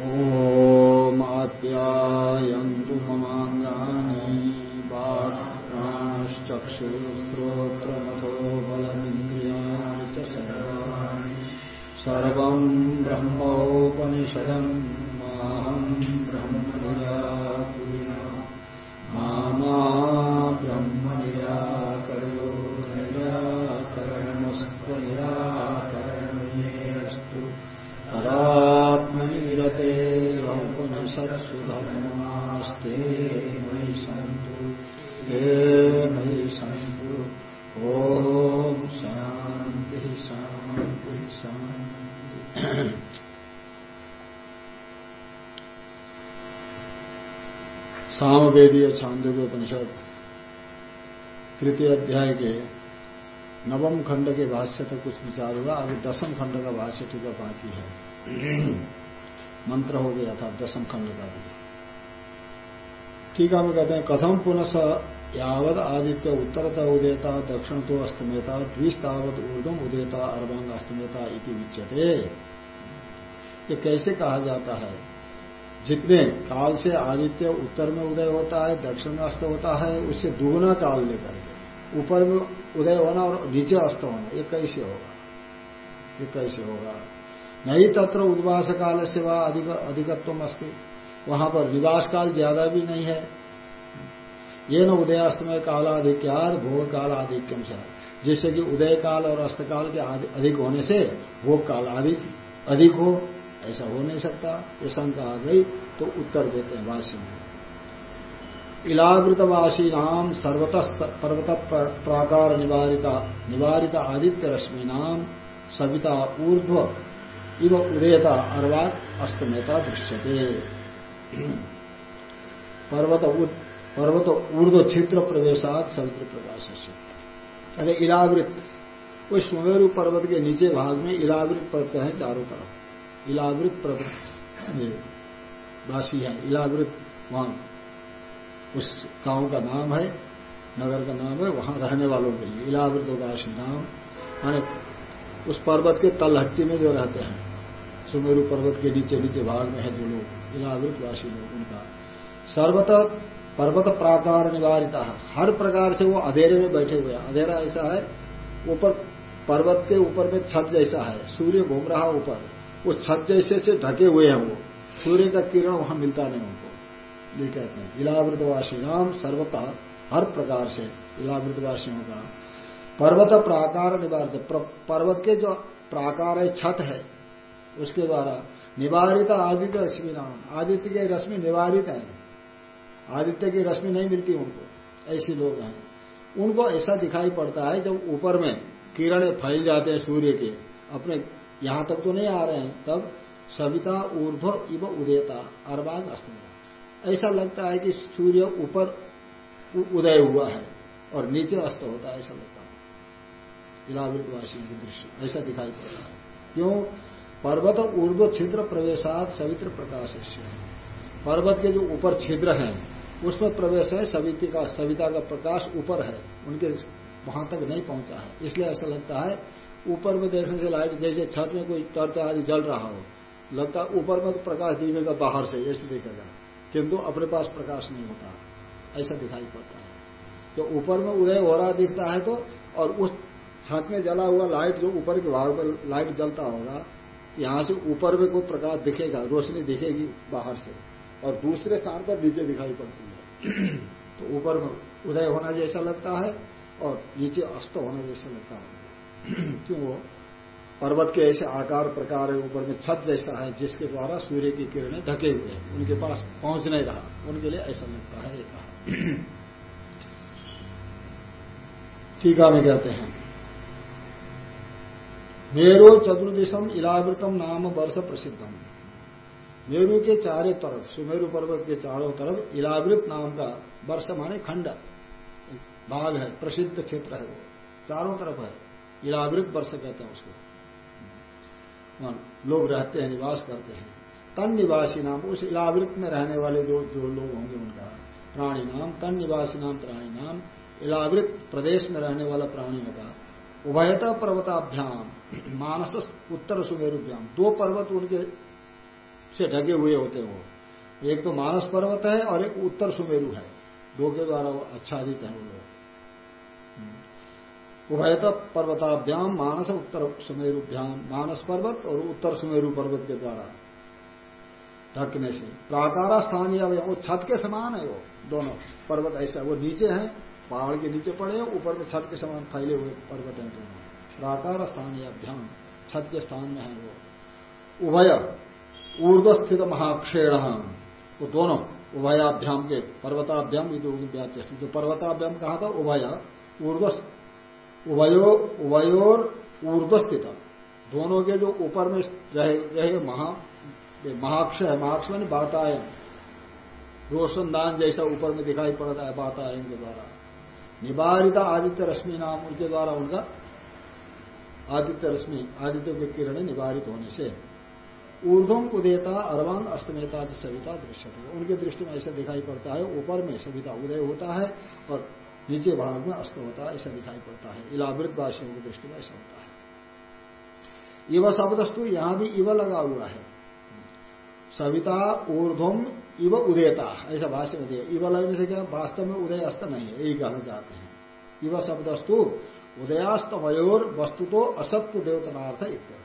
ॐ आप्यायन्तु ममाङ्गानि वाक्प्राणश्चक्षुश्रोत्रमथो बलमिन्द्रियाणि च सर्वाणि सर्वम् ब्रह्मोपनिषदम् छांदोग्य उपनिषद तृतीय अध्याय के नवम खंड के भाष्य तक कुछ विचार हुआ। अभी दसम खंड का भाष्य ठीक बाकी है। मंत्र हो गया था, दसम खंड का भी। ठीक है कहते हैं कथम पुनः यावत आदित्य उत्तरता उदयता दक्षिण तो अस्तमेता द्विस्तावत ऊर्धम उदयता अर्वांग अस्तमेता इति उच्यते। ये कैसे कहा जाता है? जितने काल से आदित्य उत्तर में उदय होता है, दक्षिण में अस्त होता है, उससे दुगुना काल लेकर के, ऊपर में उदय होना और नीचे अस्त होना, ये कैसे होगा? ये कैसे होगा? नहीं तत्र उद्वास काल से वह अधिक अधिकत्व अस्ति। वहाँ पर निवास काल ज़्यादा भी नहीं है। ये न उदयास्तमय कालाधिक्यार भोग काल आधिक्यम से। जिससे कि उदय काल और अस्त काल के अधिक होने से भोग काल आदि अधिक हो ऐसा हो नहीं सकता, ये शंका आ गई तो उत्तर देते हैं वासी में। इलावृतवासी नाम सर्वत पर्वत प्राकार निवारिता, निवारित आदित्य रश्मि नाम सविता ऊर्ध्व इव उदयता अर्वाक अस्तमेता दृश्यते। पर्वत पर्वत ऊर्ध्व छिद्र प्रवेशात सवित्र प्रकाश से अरे इलावृत उस सुमेरु पर्वत के नीचे भाग में इलावृत पर्वत है चारों तरफ़। इलावृत वासी है, इलावृत वहाँ उस गाँव का नाम है, नगर का नाम है, वहाँ रहने वालों के लिए, इलावृत वासी नाम। माने उस पर्वत के तलहट्टी में जो रहते हैं, सुमेरु पर्वत के नीचे नीचे भाग में है जो लोग, इलावृत वासी लोग, उनका। सर्वतः पर्वत प्राकार निवारिता हर प्रकार से वो अधेरे में बैठे हुए हैं। अधेरा ऐसा है, ऊपर पर्वत के ऊपर में छत जैसा है, सूर्य घूम रहा ऊपर। वो छत जैसे से ढके हुए हैं वो। सूर्य का किरण वहाँ मिलता नहीं उनको। ये कहते हैं। इलावृतवासी नाम सर्वतः हर प्रकार से इलावृतवासियों का पर्वत प्राकार निवारित। पर्वत के जो प्राकार है, छत है, उसके द्वारा निवारित आदित्य रश्मि नाम। आदित्य की रश्मि निवारित है। आदित्य की रश्मि नहीं मिलती उनको। ऐसे लोग हैं। उनको ऐसा दिखाई पड़ता है जब ऊपर में किरण फैल जाते हैं सूर्य के। अपने यहाँ तक तो नहीं आ रहे हैं। तब सविता, ऊर्ध्व इव उदयता अरबाग अस्त। ऐसा लगता है कि सूर्य ऊपर उदय हुआ है और नीचे अस्त होता है, ऐसा लगता है। इलावृतवासियों के दृश्य, ऐसा दिखाई पड़ता है। क्यों? पर्वत ऊर्ध्व छिद्र प्रवेशात सवित्र प्रकाश पर्वत के जो ऊपर छिद्र हैं, उसमें प्रवेश है, सविता का सविता का प्रकाश ऊपर है। उनके वहाँ तक नहीं पहुँचा है। इसलिए ऐसा लगता है ऊपर में देखने से लाइट जैसे छत में कोई टर्च आदि जल रहा हो, लगता ऊपर में तो प्रकाश दिखेगा बाहर से, ऐसे दिखेगा। किंतु अपने पास प्रकाश नहीं होता। ऐसा दिखाई पड़ता है। तो ऊपर में उदय हो रहा दिखता है तो और उस छत में जला हुआ लाइट जो ऊपर के भाग पर लाइट जलता होगा, यहाँ से ऊपर में कोई प्रकाश दिखेगा, रोशनी दिखेगी बाहर से, और दूसरे स्थान पर नीचे दिखाई पड़ती है। तो ऊपर में उदय होना जैसा लगता है, और नीचे अस्त होना जैसा लगता है। क्यों वो पर्वत के ऐसे आकार प्रकार ऊपर में छत जैसा है, जिसके द्वारा सूर्य की किरणें ढके हुए हैं। उनके पास पहुँच नहीं रहा। उनके लिए ऐसा लगता है एक टीका में कहते हैं। मेरो चतुर्दिशम इलावृतम नाम वर्ष प्रसिद्धम। मेरु के चारे तरफ़, सुमेरु पर्वत के चारों तरफ़ इलावृत नाम का वर्ष माने खंड। भाग है, प्रसिद्ध क्षेत्र है वो। चारों तरफ़ है। इलावृत वर्ष कहते हैं उसको। लोग रहते हैं, निवास करते हैं। तन निवासी नाम, उस इलावृत में रहने वाले जो जो लोग होंगे उनका प्राणी नाम, तन निवासी नाम, प्राणी नाम, इलावृत प्रदेश में रहने वाला प्राणियों का उभयता पर्वताभ्याम, मानस उत्तर सुमेरुभ्याम, दो पर्वत उनके से ढके हुए होते हैं एक तो मानस पर्वत है और एक उत्तर सुमेरु है। दो के द्वारा आच्छादित है वो लोग। उभयत पर्वताभ्याम मानस उत्तर सुमेरुभ्याम मानस पर्वत और उत्तर सुमेरु पर्वत के द्वारा। ढकने से प्राकारा, स्थानीय वो छत के समान है वो, दोनों। पर्वत ऐसा वो नीचे है, पहाड़ के नीचे पड़े हैं, ऊपर में छत के समान फैले हुए पर्वत हैं दोनों। प्राकार, स्थानीय अभ्याम छत के स्थान में है वो। उभय ऊर्ध स्थित महाक्षेण वो दोनों उभयाभ्याम के पर्वताभ्याम जो पर्वताभ्याम कहा था, उभय ऊर्ध उभयो उभयोर ऊर्ध स्थित दोनों के जो ऊपर में रहे रहे महा महाक्ष है, महाक्ष में बातायन रोशनदान जैसा ऊपर में दिखाई पड़ता है बातायन के द्वारा। निवारिता आदित्य रश्मि नाम उनके द्वारा उनका आदित्य रश्मि, आदित्य के किरण निवारित होने से। ऊर्धम उदयता अरवान अस्तमेता सविता दृश्य उनके दृष्टि में ऐसा दिखाई पड़ता है, ऊपर में सविता उदय होता है और नीचे भाग में अस्त होता है, ऐसा दिखाई पड़ता है। इलावृत वासियों की दृष्टि में ऐसा होता है। इव शब्दस्तु, यहाँ भी इव लगा हुआ है। सविता, ऊर्ध्वम, इव उदयता, ऐसा भाष्य में दिया। इव लगने से क्या, वास्तव में उदय अस्त नहीं है, यही कहना चाहते हैं। इव शब्दस्तु, उदयास्त उदयास्तमयोर वस्तु तो असत्य देवतनार्थ इत्यर्थ।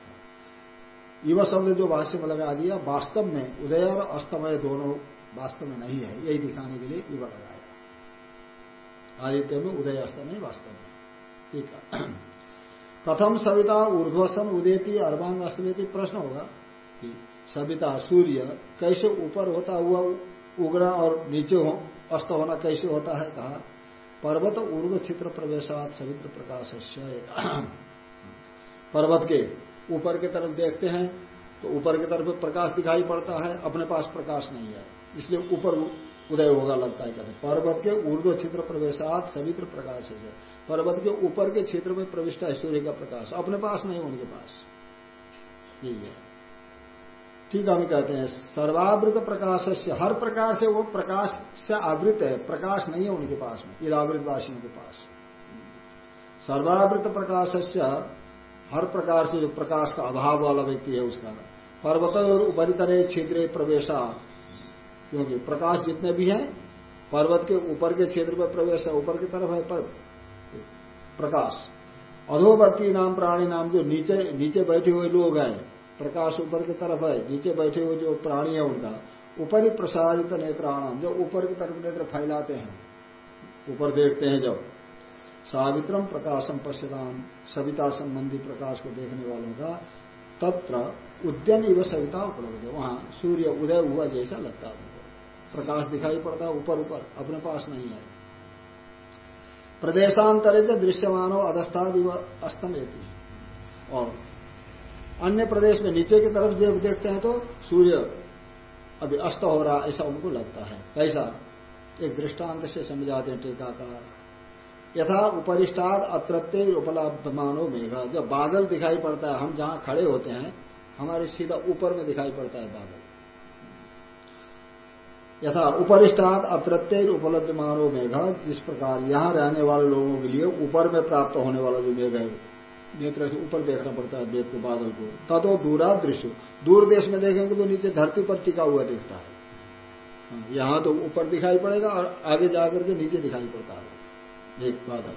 इव शब्द जो भाष्य में लगा दिया, वास्तव में उदय और अस्तमय दोनों वास्तव में नहीं है, यही दिखाने के लिए इव लगाया आदित्य में उदय अस्त नहीं वास्तव में। ठीक है। कथम सविता ऊर्ध्वसन उदयती अर्वांग अस्तमेती प्रश्न होगा कि सविता सूर्य कैसे ऊपर होता हुआ उगना और नीचे हो, अस्त होना कैसे होता है कहा? पर्वत ऊर्ध चित्र प्रवेशात सवित्र प्रकाश पर्वत के ऊपर की तरफ़ देखते हैं तो ऊपर की तरफ़ प्रकाश दिखाई पड़ता है, अपने पास प्रकाश नहीं है, इसलिए ऊपर उदय होगा लगता है कहते पर्वत के ऊर्ध्व क्षेत्र प्रवेशात सवित्र प्रकाश है। पर्वत के ऊपर के क्षेत्र में प्रविष्ट है सूर्य का प्रकाश। अपने पास नहीं उनके पास। यही है। ठीक हम कहते हैं, सर्वावृत प्रकाश से हर प्रकार से वो प्रकाश से आवृत है, प्रकाश नहीं है उनके पास में इलावृत वासियों के पास। सर्वावृत प्रकाश से हर प्रकार से जो प्रकाश का अभाव वाला व्यक्ति है उसका पर्वत और उपरितरे क्षेत्र प्रवेशा क्योंकि प्रकाश जितने भी हैं, पर्वत के ऊपर के क्षेत्र में प्रवेश है, ऊपर की तरफ़ है पर प्रकाश। अधोवर्ती नाम, प्राणी नाम जो नीचे नीचे बैठे हुए लोग हैं, प्रकाश ऊपर की तरफ़ है, नीचे बैठे हुए जो प्राणी है उनका, ऊपर ही प्रसारित नेत्राणाम, जो ऊपर की तरफ़ नेत्र फैलाते हैं, ऊपर देखते हैं जब, सावित्रम प्रकाशम पश्यताम, सविता संबंधी प्रकाश को देखने वालों का, तत्र उद्यम इव सविता उपलब्ध है, वहाँ सूर्य उदय हुआ जैसा लगता है। प्रकाश दिखाई पड़ता है, ऊपर ऊपर, अपने पास नहीं है। प्रदेशांतरे से दृश्यमानो अधस्ताद अस्तम और अन्य प्रदेश में नीचे की तरफ़ जब देखते हैं तो सूर्य अभी अस्त हो रहा ऐसा उनको लगता है। कैसा? एक दृष्टांत से समझाते हैं टीकाकार। यथा उपरिष्टाद अत्रत्य उपलब्ध मानो मेघा। जब बादल दिखाई पड़ता है, हम जहाँ खड़े होते हैं, हमारे सीधा ऊपर में दिखाई पड़ता है बादल। यथा उपरिष्टात अत्रत्य उपलब्ध मानो मेघ, जिस प्रकार यहाँ रहने वाले लोगों के लिए ऊपर में प्राप्त होने वाला जो मेघ है, नेत्र से ऊपर देखना पड़ता है वेद के बादल को। तथो दूरा दृश्य दूर देश में देखेंगे तो नीचे धरती पर टिका हुआ दिखता है। यहाँ तो ऊपर दिखाई पड़ेगा और आगे जाकर के नीचे दिखाई पड़ता है एक बादल।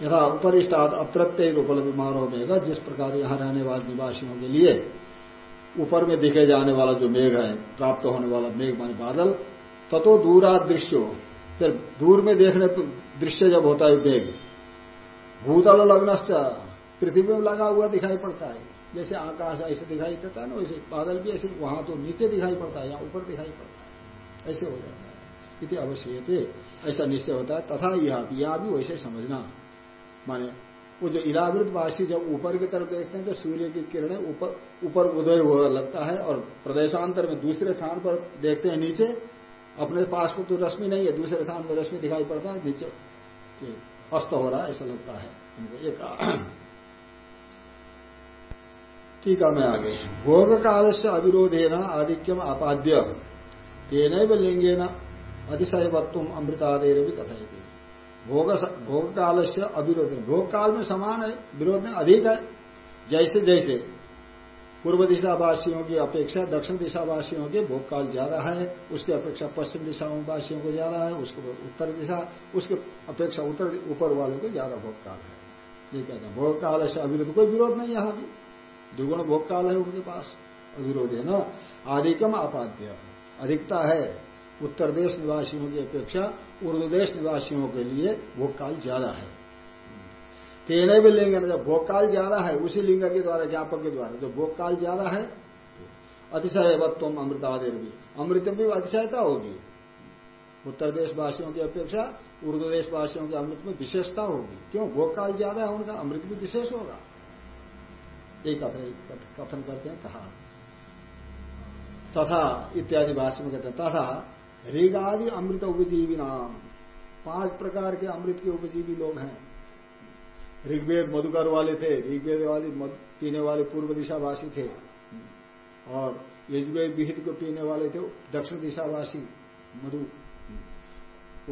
यथा उपरिष्टात अप्रत्य उपलब्ध मानो मेघ, जिस प्रकार यहाँ रहने वाले निवासियों के लिए ऊपर में दिखे जाने वाला जो मेघ है, प्राप्त होने वाला मेघ माने बादल, ततो दूरा दृश्य फिर दूर में देखने दृश्य जब होता है मेघ, भूतल लग्नश्च पृथ्वी में लगा हुआ दिखाई पड़ता है। जैसे आकाश ऐसे दिखाई देता है ना, वैसे बादल भी ऐसे, वहाँ तो नीचे दिखाई पड़ता है या ऊपर दिखाई पड़ता है। ऐसे हो जाता है। इति अवश्य ऐसा निश्चय होता है, तथा यह भी वैसे समझना। माने वो जो इलावृत वासी जब ऊपर की तरफ़ देखते हैं तो सूर्य की किरणें ऊपर ऊपर उदय हुआ लगता है और प्रदेशांतर में दूसरे स्थान पर देखते हैं नीचे, अपने पास को तो रश्मि नहीं है, दूसरे स्थान में रश्मि दिखाई पड़ता है, नीचे अस्त हो रहा है, ऐसा लगता है। एक टीका में आगे। भोग काल से अविरोधेना आधिक्यम आपाद्य। तेन लिंगेन अतिशयवत्व अमृतादेर भी कथयती। भोग भोग काल से अविरोध। भोग काल में समान है, विरोध में अधिक है। जैसे जैसे पूर्व दिशावासियों की अपेक्षा, दक्षिण दिशावासियों के भोग काल ज़्यादा है, उसकी अपेक्षा पश्चिम दिशा वासियों को ज़्यादा है, उसके उत्तर दिशा, उसके अपेक्षा उत्तर, ऊपर वालों को ज़्यादा भोग काल है। ये कहते हैं भोग काल से अविरोध, कोई विरोध नहीं यहाँ भी दुगुण भोग काल है उनके पास, अविरोध है ना। आधिकम आपाद्य, अधिकता है। उत्तर देश निवासियों की अपेक्षा उर्दू देश निवासियों के लिए भोग काल ज़्यादा है। तेने भी लिंग जब भोग काल ज़्यादा है, उसी लिंग के द्वारा, ज्ञापक के द्वारा जो भोग काल ज़्यादा है अतिशय तुम अमृतादेर भी। अमृत में भी अतिशयता होगी। उत्तर देश वासियों की अपेक्षा उर्दू देश वासियों के अमृत में विशेषता होगी। क्यों? भोग काल ज़्यादा है, उनका अमृत भी विशेष होगा। एक कथन करते हैं कहा तथा, इत्यादि भाषा में कहते हैं, तथा ऋगादि अमृत उपजीवी नाम पाँच प्रकार के अमृत के उपजीवी लोग हैं। ऋग्वेद मधुकर वाले थे, ऋग्वेद वाले पीने वाले पूर्व दिशावासी थे। और यजुर्वेद विहित को पीने वाले थे, दक्षिण दिशावासी, मधु।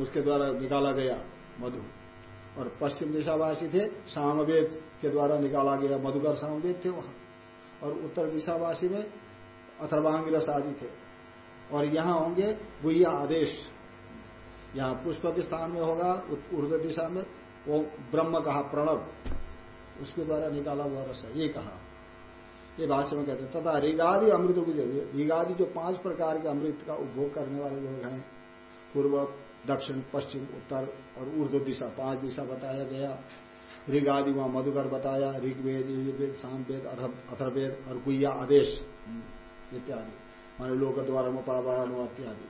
उसके द्वारा निकाला गया मधु। और पश्चिम दिशावासी थे, सामवेद के द्वारा निकाला गया मधुकर सामवेद थे वहाँ। और उत्तर दिशावासी में अथर्वांग रस आदि थे। और यहाँ होंगे गुह्य आदेश। यहाँ पुष्प के स्थान में होगा ऊर्ध दिशा में, वो ब्रह्म कहा, प्रणव। उसके द्वारा निकाला हुआ रस ये कहा। ये भाष्य में कहते हैं, तथा रिगादि अमृत रिगादि जो पाँच प्रकार के अमृत का उपभोग करने वाले लोग हैं, पूर्व, दक्षिण, पश्चिम, उत्तर और ऊर्ध दिशा, पाँच दिशा बताया गया। ऋगादि वहाँ मधुकर बताया, ऋग्वेद, यजुर्वेद, सामवेद अथर्वेद और गुया आदेश। इत्यादि माने लोक द्वारा मुपावान इत्यादि।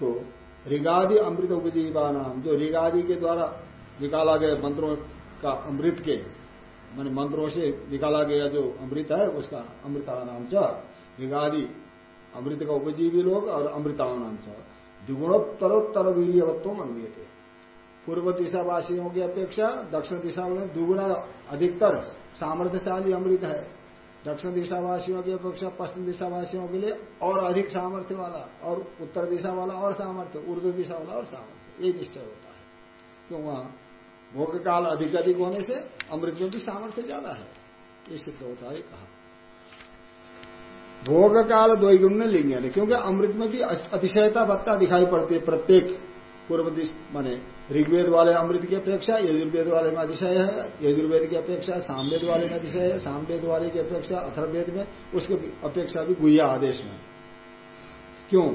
तो ऋगादि अमृत उपजीवा नाम जो ऋगादि के द्वारा निकाला गया मंत्रों का अमृत के, मान मंत्रों से निकाला गया जो अमृत है, उसका अमृता नाम च, ऋगादि अमृत का उपजीवी लोग और अमृता नाम च वीर्यवत्व अनुय थे पूर्व दिशावासियों की अपेक्षा दक्षिण दिशा में दुगुना अधिकतर सामर्थ्यशाली अमृत है। दक्षिण दिशावासियों की अपेक्षा पश्चिम दिशावासियों के लिए और अधिक सामर्थ्य वाला और उत्तर दिशा वाला और सामर्थ्य, उर्दू दिशा वाला और सामर्थ्य, ये निश्चय होता है। क्यों वहाँ भोग काल अधिक अधिक होने से अमृत में भी सामर्थ्य ज़्यादा है, ये सिद्ध होता है कहा। भोग काल द्वैगुण्य लिंग क्योंकि अमृत में भी अतिशयता भत्ता दिखाई पड़ती है प्रत्येक पूर्व माने ऋग्वेद वाले अमृत की अपेक्षा यजुर्वेद वाले में अतिशय है, यजुर्वेद की अपेक्षा सामवेद वाले में अतिशय है सामवेद वाले की अपेक्षा अथर्वेद में, उसकी अपेक्षा भी गुया आदेश में। क्यों?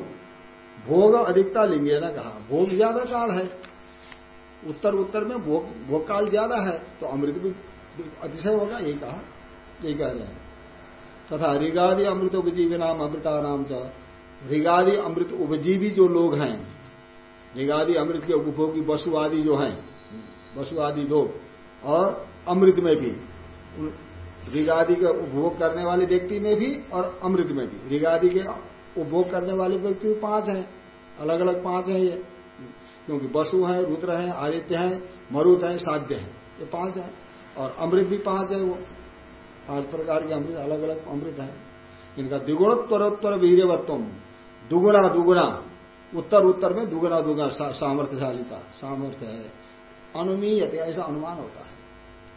भोग अधिकता लेंगे ना कहा। भोग ज़्यादा काल है। उत्तर उत्तर में भोग भोग काल ज़्यादा है तो अमृत भी अतिशय होगा, यही कहा, यही कह रहे हैं। तथा ऋगादि अमृत उपजीवी नाम अमृता नाम च अमृत उपजीवी जो लोग हैं निगादि अमृत के उपभोगी वसु आदि जो हैं वसु आदि लोग, और अमृत में भी ऋगादि का उपभोग करने वाले व्यक्ति में भी और अमृत में भी। ऋगादि के उपभोग करने वाले व्यक्ति पाँच हैं अलग अलग पाँच हैं ये। क्योंकि वसु हैं, रुद्र हैं, आदित्य हैं, मरुत हैं, साध्य हैं, ये पाँच हैं, और अमृत भी पाँच है वो। पाँच प्रकार के अमृत अलग अलग अमृत है। इनका द्विगुणोत्तरोत्तर वीरवत्व दुगुना दुगुना। उत्तर उत्तर में दुगना दुगना सामर्थ्यशाली का सामर्थ्य है। अनुमीयते, ऐसा अनुमान होता है।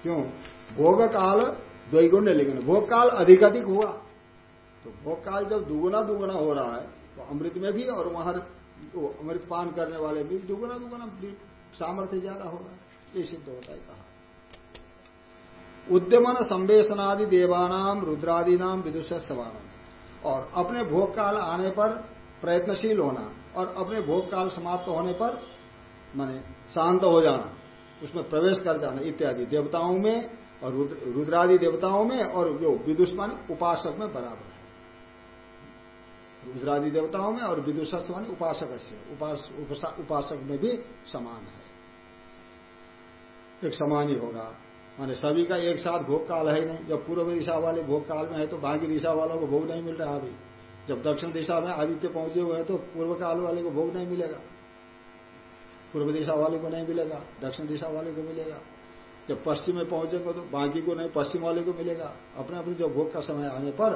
क्यों? भोग काल द्वैगुण्य लिंगन। भोग काल अधिक अधिक हुआ। तो भोग काल जब दुगुना दुगुना हो रहा है तो अमृत में भी और वहाँ तो अमृत पान करने वाले भी दुगुना दुगुना सामर्थ्य ज़्यादा होगा ये सिद्ध होता है कहा। उद्यमन संवेशनादि देवानाम रुद्रादि नाम विदुष और अपने भोग काल आने पर प्रयत्नशील होना और अपने भोग काल समाप्त होने पर माने शांत हो जाना उसमें प्रवेश कर जाना इत्यादि देवताओं में और रुद्रादि देवताओं में और जो विदुष मान उपासक में बराबर है। रुद्रादि देवताओं में और विदुष मान उपासक उपास, उपासक में भी समान है। एक समान ही होगा। माने सभी का एक साथ भोग काल है नहीं। जब पूर्व दिशा वाले भोग काल में है तो बाकी दिशा वालों को भोग नहीं मिल रहा अभी। जब दक्षिण दिशा में आदित्य पहुँचे हुए हैं तो पूर्व काल वाले को भोग नहीं मिलेगा। पूर्व दिशा वाले को नहीं मिलेगा, दक्षिण दिशा वाले को मिलेगा। जब पश्चिम में पहुँचेंगे तो बाकी को नहीं, पश्चिम वाले को मिलेगा। अपने अपने जो भोग का समय आने पर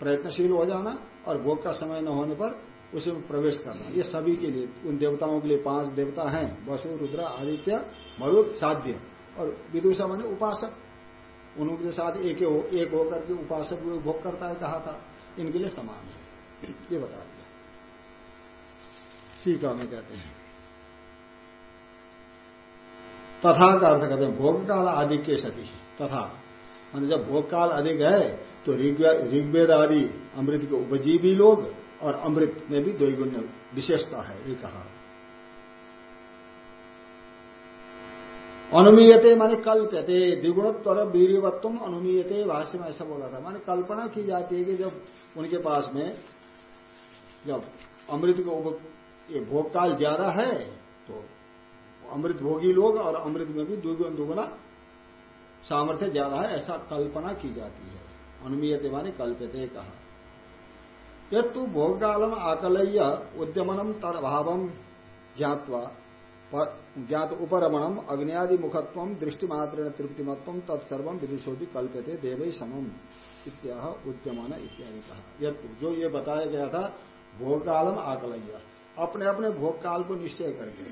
प्रयत्नशील हो जाना और भोग का समय न होने पर उसे में प्रवेश करना। ये सभी के लिए, उन देवताओं के लिए पाँच देवता हैं, वसु, रुद्र, आदित्य, मरुद, साध्य और विदुषा माने उपासक। उनके साथ एक एक होकर के उपासक भोग करता है, कहा था। इनके लिए समान है। ये बता दिया। ठीक है कहते हैं। तथा का अर्थ कहते हैं भोग काल आदि के सती तथा, मान जब भोग काल अधिक है तो ऋग्वेद आदि, अमृत के उपजीवी लोग और अमृत में भी द्विगुण विशेषता है, ये कहा। अनुमीयते, माने कल्पते द्विगुणोत्तर वीरवत्व अनुमीयते, भाष्य में ऐसा बोला था। माने कल्पना की जाती है कि जब उनके पास में जब अमृत को ये भोग काल ज़्यादा है तो अमृत भोगी लोग और अमृत में भी दुगुण दुगुना सामर्थ्य ज़्यादा है, ऐसा कल्पना की जाती है। अनुमीयते माने कल्पते कहा। यद भोग कालम आकलय्य उद्यमनम तद अभावम ज्ञातवा ज्ञात उपरमणम अग्नियादि मुखत्व दृष्टिमात्र तृप्तिमत्व तत्सर्व विदुषो भी कल्पते देव समम। इत्या उद्यमन इत्यादि कहा। जो ये बताया गया था भोग कालम आकलय्य। अपने अपने भोग काल को निश्चय करके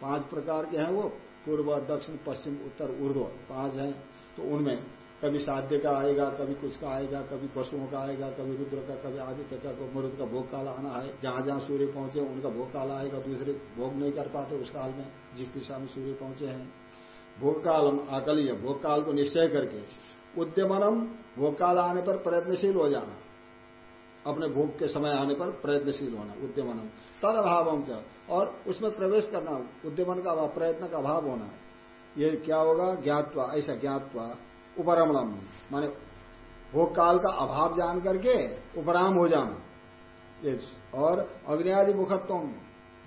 पाँच प्रकार के हैं वो, पूर्व, दक्षिण, पश्चिम, उत्तर, ऊर्ध्व, पाँच हैं। तो उनमें कभी साध्य का आएगा, कभी कुछ का आएगा, कभी पशुओं का आएगा, कभी रुद्र का, कभी आदित्य का मरुद का भोग काल आना है। जहाँ जहाँ सूर्य पहुँचे, उनका भोग काल आएगा, दूसरे भोग नहीं कर पाते उस काल में, जिस दिशा में सूर्य पहुँचे हैं। भोग काल आकलीय भोग काल को निश्चय करके उद्यमनम भोग काल आने पर प्रयत्नशील हो जाना। अपने भोग के समय आने पर प्रयत्नशील होना, उद्यमनम। तद अभाव और उसमें प्रवेश करना, उद्यमन का अभाव प्रयत्न का अभाव होना। ये क्या होगा? ज्ञातवा, ऐसा ज्ञातवा उपरमणम माने भोग काल का अभाव जान करके उपराम हो जाना। और अग्नि मुखत्व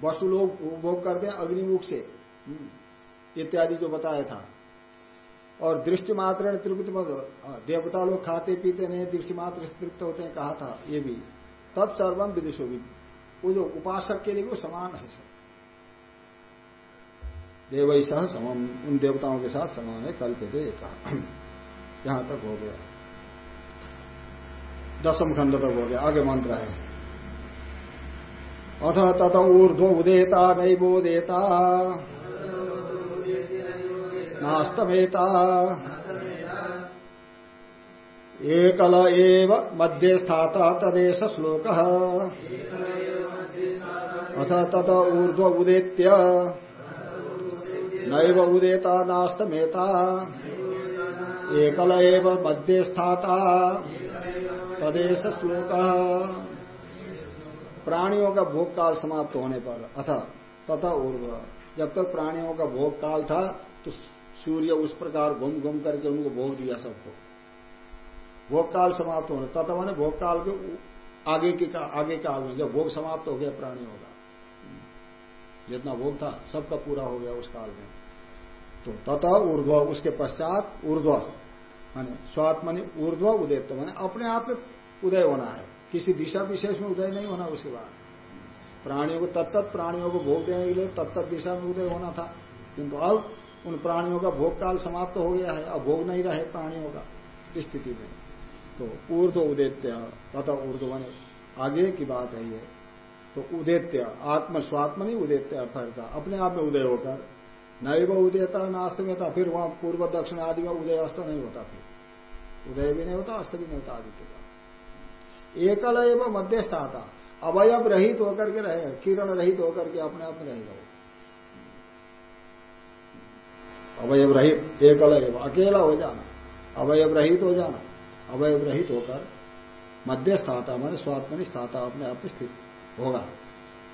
वसु लोग उपभोग करते हैं अग्निमुख से। हम्म। इत्यादि जो बताया था। और दृष्टि मात्र तृप्त देवता लोग खाते पीते नहीं, दृष्टि मात्र तृप्त होते हैं, कहा था ये भी। तत्सर्वम विदिशो भी। वो जो उपासक के लिए वो समान है सब। देव समम उन देवताओं के साथ समान है कल पे कहा यहाँ तक हो गया। दसम खंड तक हो गया। आगे मंत्र है। अथ तत ऊर्ध्व उदेता नैवो देता। नास्तमेता। एकल एव मध्ये स्थाता तदेश श्लोक। अथ तत ऊर्ध्व उदेत्य। नैव उदेता नास्तमेता। एकल एव मध्य स्थाता तदेश श्लोक। प्राणियों का भोग काल समाप्त होने पर, अथ तथा ऊर्ध्व। जब तक प्राणियों का भोग काल था तो सूर्य उस प्रकार घूम घूम करके उनको भोग दिया सबको। भोग काल समाप्त होने तथा मैंने भोग काल के आगे के का, आगे काल में जब भोग समाप्त हो गया प्राणी होगा। जितना भोग था सबका पूरा हो गया उस काल में। तो तथा ऊर्ध्व उसके पश्चात ऊर्ध्व माने स्वात्मनि ऊर्ध्व उदय। तो मैंने अपने आप में उदय होना है। किसी दिशा विशेष में उदय नहीं होना उसके बाद। प्राणियों को तत्त प्राणियों को भोग देने के लिए तत्त दिशा में उदय होना था। किंतु अब उन प्राणियों का भोग काल समाप्त हो गया है, अब भोग नहीं रहे प्राणियों का स्थिति में। तो ऊर्ध उदेत्य, तथा ऊर्ध माने आगे की बात है ये। तो उदेत्य आत्म स्वात्म नहीं उदेत्य अर्थ अपने आप में उदय होकर, नैव उदयता में था फिर वहाँ पूर्व, दक्षिण आदि में उदय अस्त नहीं होता फिर। उदय भी नहीं होता, अस्त भी नहीं होता आदित्य का। एकल एवं मध्यस्थ आता अवयव रहित होकर के रहेगा किरण रहित होकर के अपने आप में रहेगा अवयव रहित एकल एवं अकेला हो जाना। अवयव रहित हो जाना। अवयव रहित होकर मध्य स्थाता मान स्वात्मनि स्थाता अपने आप स्थित होगा।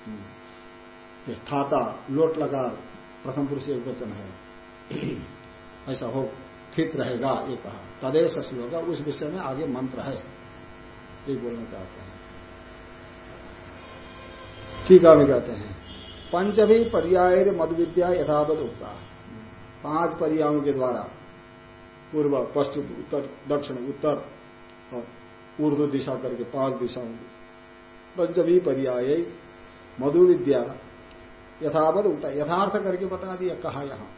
हम्म। स्थाता, लोट लगा प्रथम पुरुष एक वचन है। ऐसा हो, स्थित रहेगा, ये कहा। तदेश होगा, उस विषय में आगे मंत्र है। ये बोलना चाहते हैं। ठीक है कहते हैं। पंचभी पर्याय मधु विद्या यथावत उगता पाँच पर्यायों के द्वारा, पूर्व, पश्चिम, उत्तर, दक्षिण, उत्तर और ऊर्ध दिशा करके पाँच दिशाओं की पंचभी पर्याय मधु विद्या यथावत उगता यथार्थ करके बता दिया, कहा यहाँ।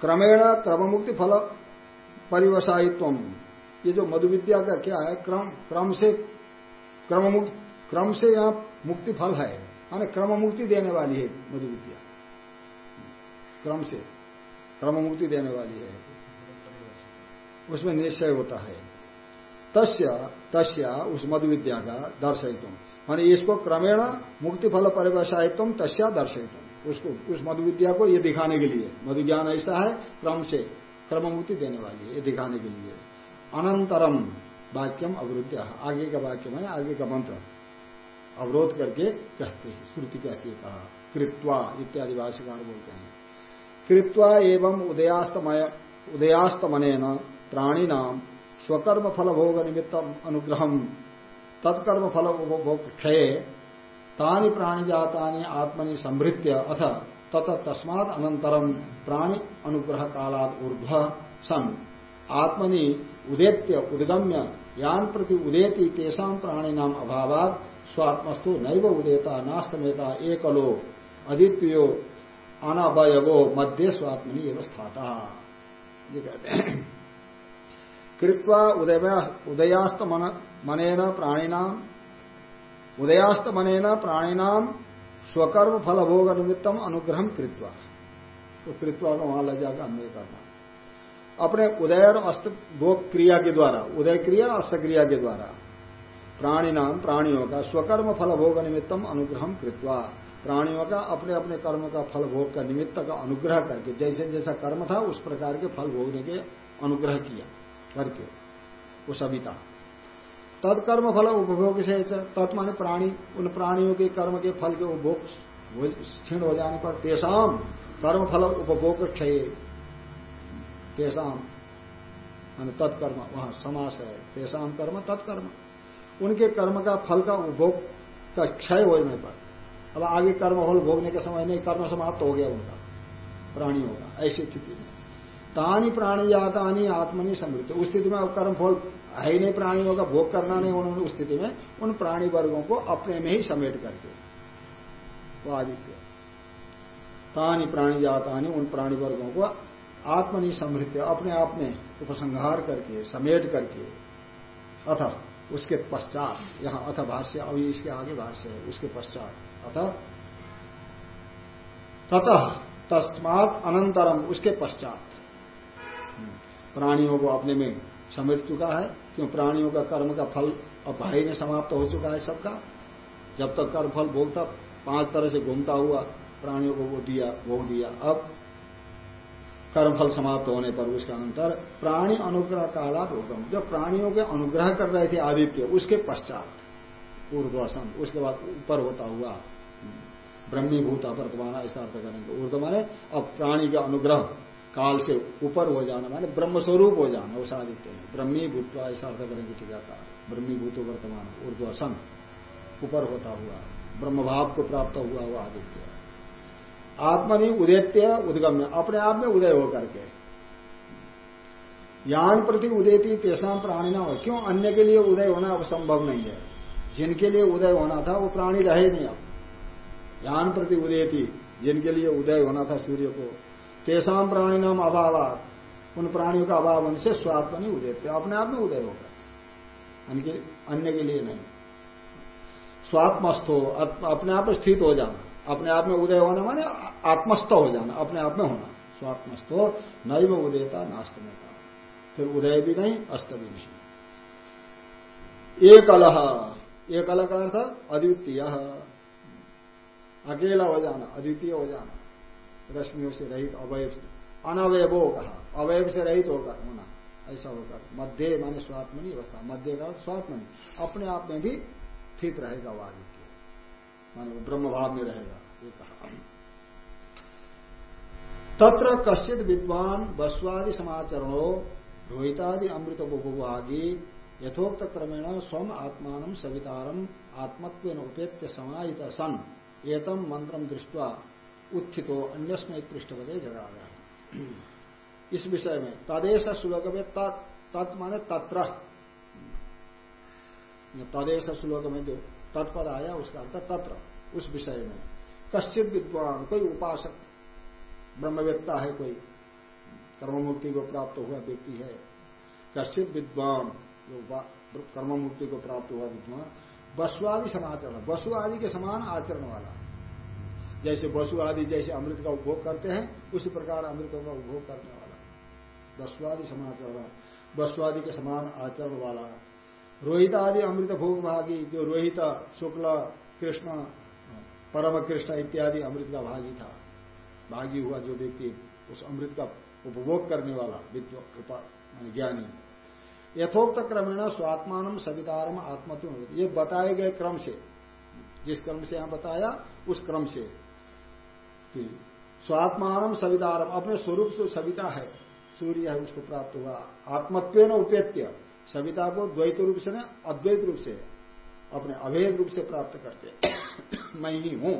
क्रमेण क्रम मुक्ति फल परिवसायित्व ये जो मधु विद्या का क्या है, क्रम क्रम से क्रम क्रम से यहाँ मुक्ति फल है, माने क्रम मुक्ति देने वाली है मधु विद्या क्रम से क्रम मुक्ति देने वाली है। उसमें निश्चय होता है। तस्य, तस्या, उस मधु विद्या का दर्शयितुम मानी इसको क्रमेण मुक्ति फल परिवसायित्व तस्या दर्शयितुम उसको, उस मधु विद्या को ये दिखाने के लिए। मधु ज्ञान ऐसा है, क्रम से क्रम मुक्ति देने वाली है, ये दिखाने के लिए। अनंतरम वाक्यम अवरुद्ध आगे का वाक्य में, आगे का मंत्र अवरोध करके कहते हैं, श्रुति कहती कहा, कृत्वा इत्यादि भाषिकार बोलते हैं। कृत्वा एवं उदयास्तमय उदयास्तमन प्राणी नाम स्वकर्म फल भोग निमित्त अनुग्रह तत्कर्म फल क्षय तानी प्राणी जाता आत्मनि संभृत्य अथ तत तस्मात अनंतरम प्राणी अनुग्रह कालाद ऊर्ध्व सन। आत्मनि उदेत्य, उदगम्य, यान प्रति उदेति तेषा प्राणी नाम अभावात स्वात्मस्तु नैव उदेता, नास्तमेता एकलो, अदित्यो अनावयवो मध्य स्वात्मनि एवं स्थाता। ये कृत्वा उदयास्त मनेन प्राणिनाम उदयास्त मनेन प्राणिनाम स्वकर्म फल भोग निमित्तम अनुग्रह कृत्वा। तो कृत्वा को वहाँ ले जाकर अन्वय करना अपने उदय और अस्त भोग क्रिया के द्वारा, उदय क्रिया, अस्त क्रिया के द्वारा प्राणी नाम प्राणियों का स्वकर्म फल भोग निमित्तम अनुग्रह कृत्वा। प्राणियों का अपने अपने कर्म का फल भोग का निमित्त का अनुग्रह करके, जैसे जैसा कर्म था, उस प्रकार के फल भोगने के अनुग्रह किया करके, वो सविता तत्कर्म फल उपभोग से तत्माने प्राणी, उन प्राणियों के कर्म के फल के उपभोग क्षीण हो जाने पर तेसाम कर्म फल उपभोग क्षय। तेसाम तत्कर्म वहाँ समास है। तेसाम कर्म तत्कर्म उनके कर्म का फल का उपभोग का क्षय होने पर अब आगे कर्म फल भोगने के समय नहीं, कर्म समाप्त हो गया उनका, प्राणी होगा, ऐसी स्थिति में। तानी प्राणी जातानी आत्मनि समृद्ध। उस स्थिति में अब कर्म फल है ही नहीं प्राणियों का, भोग करना नहीं उन्होंने उस स्थिति में, उन प्राणी वर्गों को अपने में ही समेट करके। वो आदित्य। तानी प्राणी जातानी उन प्राणी वर्गों को आत्मनि समृद्ध, अपने आप में उपसंहार करके, समेट करके, अथ उसके पश्चात, यहाँ अथ भाष्य अभी इसके आगे भाष्य है, उसके पश्चात। अथ ततः तस्मात अनंतरम उसके पश्चात। प्राणियों को अपने में समेट चुका है, क्यों प्राणियों का कर्म का फल अब भाई में समाप्त हो चुका है सबका। जब तक कर्म फल भोगता, पाँच तरह से घूमता हुआ प्राणियों को वो दिया, भोग दिया। अब कर्मफल समाप्त होने पर उसके अंतर, प्राणी अनुग्रह कालात होगम जब प्राणियों के अनुग्रह कर रहे थे आदित्य, उसके पश्चात पूर्वसन, उसके बाद ऊपर होता हुआ ब्रह्मीभूत वर्तमान ऐसा अर्थ करेंगे। ऊर्ध माने अब प्राणी का अनुग्रह काल से ऊपर हो जाना, माने ब्रह्म स्वरूप हो जाना उस आदित्य में ब्रह्मी भूत ऐसा अर्थ करेंगे टीकाकार ब्रह्मीभूत वर्तमान ऊर्ध्वसन ऊपर होता हुआ ब्रह्म भाव को प्राप्त हुआ हुआ आदित्य। आत्मा आत्मनि उदेत्य, उदगम्य, अपने आप में उदय होकर के। यान प्रति उदयती तेसा प्राणी ना हो। क्यों? अन्य के लिए उदय होना अब संभव नहीं है। जिनके लिए उदय होना था, वो प्राणी रहे नहीं अब। यान प्रति उदय थी, जिनके लिए उदय होना था सूर्य को। तेसाम प्राणी नाम अभाव, उन प्राणियों का अभाव उनसे स्वात्म नहीं उदय अपने आप में उदय होगा। अन्य के लिए नहीं। स्वात्मस्थ हो अपने आप स्थित हो जाना, अपने आप में उदय होना माने आत्मस्थ हो जाना, अपने आप में होना। स्वात्मस्थ हो में उदयता नास्तमयता। फिर उदय भी नहीं, अस्त भी नहीं। एक अलह एक अलग अर्थ अद्वितीय। अकेला हो जाना, अद्वितीय हो जाना। रश्मियों से रहित, अवयव से। अनवयवो कहा, अवयव से रहित होकर होना, ऐसा होकर। मध्य माने स्वात्मनी अवस्था, मध्य का स्वात्मनी। अपने आप में भी स्थित रहेगा वो आदित्य। माने वो ब्रह्म भाव में रहेगा, ये कहा। तत्र कश्चित विद्वान बस्वादि समाचरणो रोहितादि अमृत उपभोगी यथोक्त क्रमेण स्वम आत्मान सवितारम आत्मत्व उपेत्य समाहित सन एतम मंत्र दृष्टवा उत्थितो अन्यस्मय पृष्ठपदे जगा इस विषय में, तदेश श्लोक में तत् माने तत्र। तदेश श्लोक में जो तत्पद आया, उसका अर्थ तत्र, उस विषय में। कश्चित विद्वान, कोई उपासक, ब्रह्मवेत्ता है कोई कर्म मुक्ति को प्राप्त हुआ व्यक्ति है। कश्चित विद्वान, जो कर्म मुक्ति को प्राप्त हुआ विद्वान बसुआदि समाचरण बसु आदि के समान आचरण वाला। जैसे वसु आदि जैसे अमृत का उपभोग करते हैं, उसी प्रकार अमृतों का उपभोग करने वाला। बसुआदि समाचरण वस्तुआदि के समान आचरण वाला। रोहित आदि अमृत भोग भागी, जो रोहित, शुक्ल, कृष्ण परम कृष्ण इत्यादि अमृत का भागी था। भागी हुआ जो व्यक्ति उस अमृत का उपभोग करने वाला विद्व कृपा ज्ञानी। यथोक्त क्रमेण स्वात्मान सवितारम आत्मत्व ये बताए गए क्रम से, जिस क्रम से यहाँ बताया, उस क्रम से। स्वात्मान सवितारम अपने स्वरूप से सविता है, सूर्य है, उसको प्राप्त हुआ। आत्मत्व उपेत्य, सविता को द्वैत रूप से न, अद्वैत रूप से, अपने अभेद रूप से प्राप्त करके मैं ही हूँ,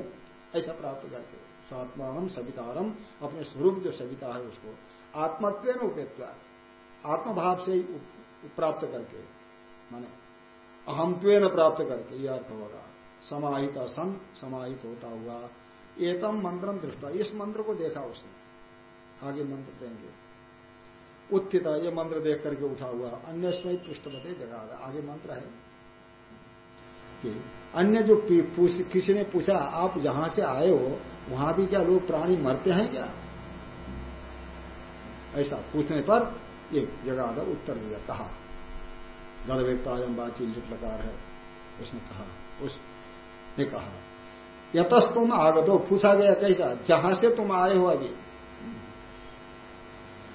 ऐसा प्राप्त करके स्वात्मान सवितारम अपने स्वरूप जो सविता है उसको। आत्मत्व उपेत्व आत्मभाव से ही प्राप्त करके, माने अहमत्व प्राप्त करके यह अर्थ होगा। समाहित सन समाहित होता हुआ, एतम मंत्र दृष्टा। इस मंत्र को देखा उसने। आगे मंत्र देंगे। उत्थित, ये मंत्र देख करके उठा हुआ। अन्य स्मय पृष्ठपति जगह आगे मंत्र है कि अन्य जो किसी ने पूछा, आप जहाँ से आए हो, वहाँ भी क्या लोग प्राणी मरते हैं क्या? ऐसा पूछने पर एक जगह उत्तर दिया कहा। गलवेक्ताजम बातचीत लकार है, उसने कहा। उसने कहा यतस तुम आगत हो पूछा गया कैसा? जहाँ से तुम आए हो अभी?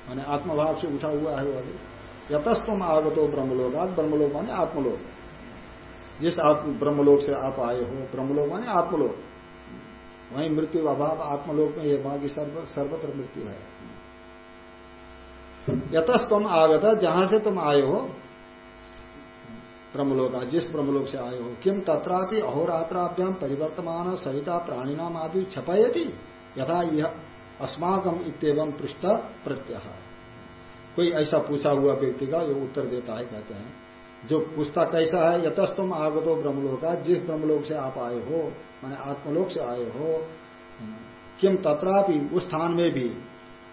माने आत्मभाव से उठा हुआ है अभी। यतस तुम आगत हो ब्रह्मलोक ब्रह्मलोक माने आत्मलोक। जिस आत्म ब्रह्मलोक से आप आए हो, ब्रह्मलोक माने आत्मलोक। वही मृत्यु अभाव आत्मलोक में ये बाकी सर्व, सर्वत्र मृत्यु है। यतस तुम आगत, जहाँ से तुम आए हो, ब्रह्मलोक, जिस ब्रह्मलोक से आए हो किम तत्रापि अहोरात्राभ्याम परिवर्तमान सविता प्राणीनाम आदि छपयती यथा यह अस्माकम इतम पृष्ठ प्रत्यय। कोई ऐसा पूछा हुआ व्यक्ति का जो उत्तर देता है, कहते हैं, जो पूछता कैसा है, यतस्तम आगतो ब्रह्मलोक, जिस ब्रह्मलोक से आप आए हो, माने आत्मलोक से आए हो किम तत्रापि उस स्थान में भी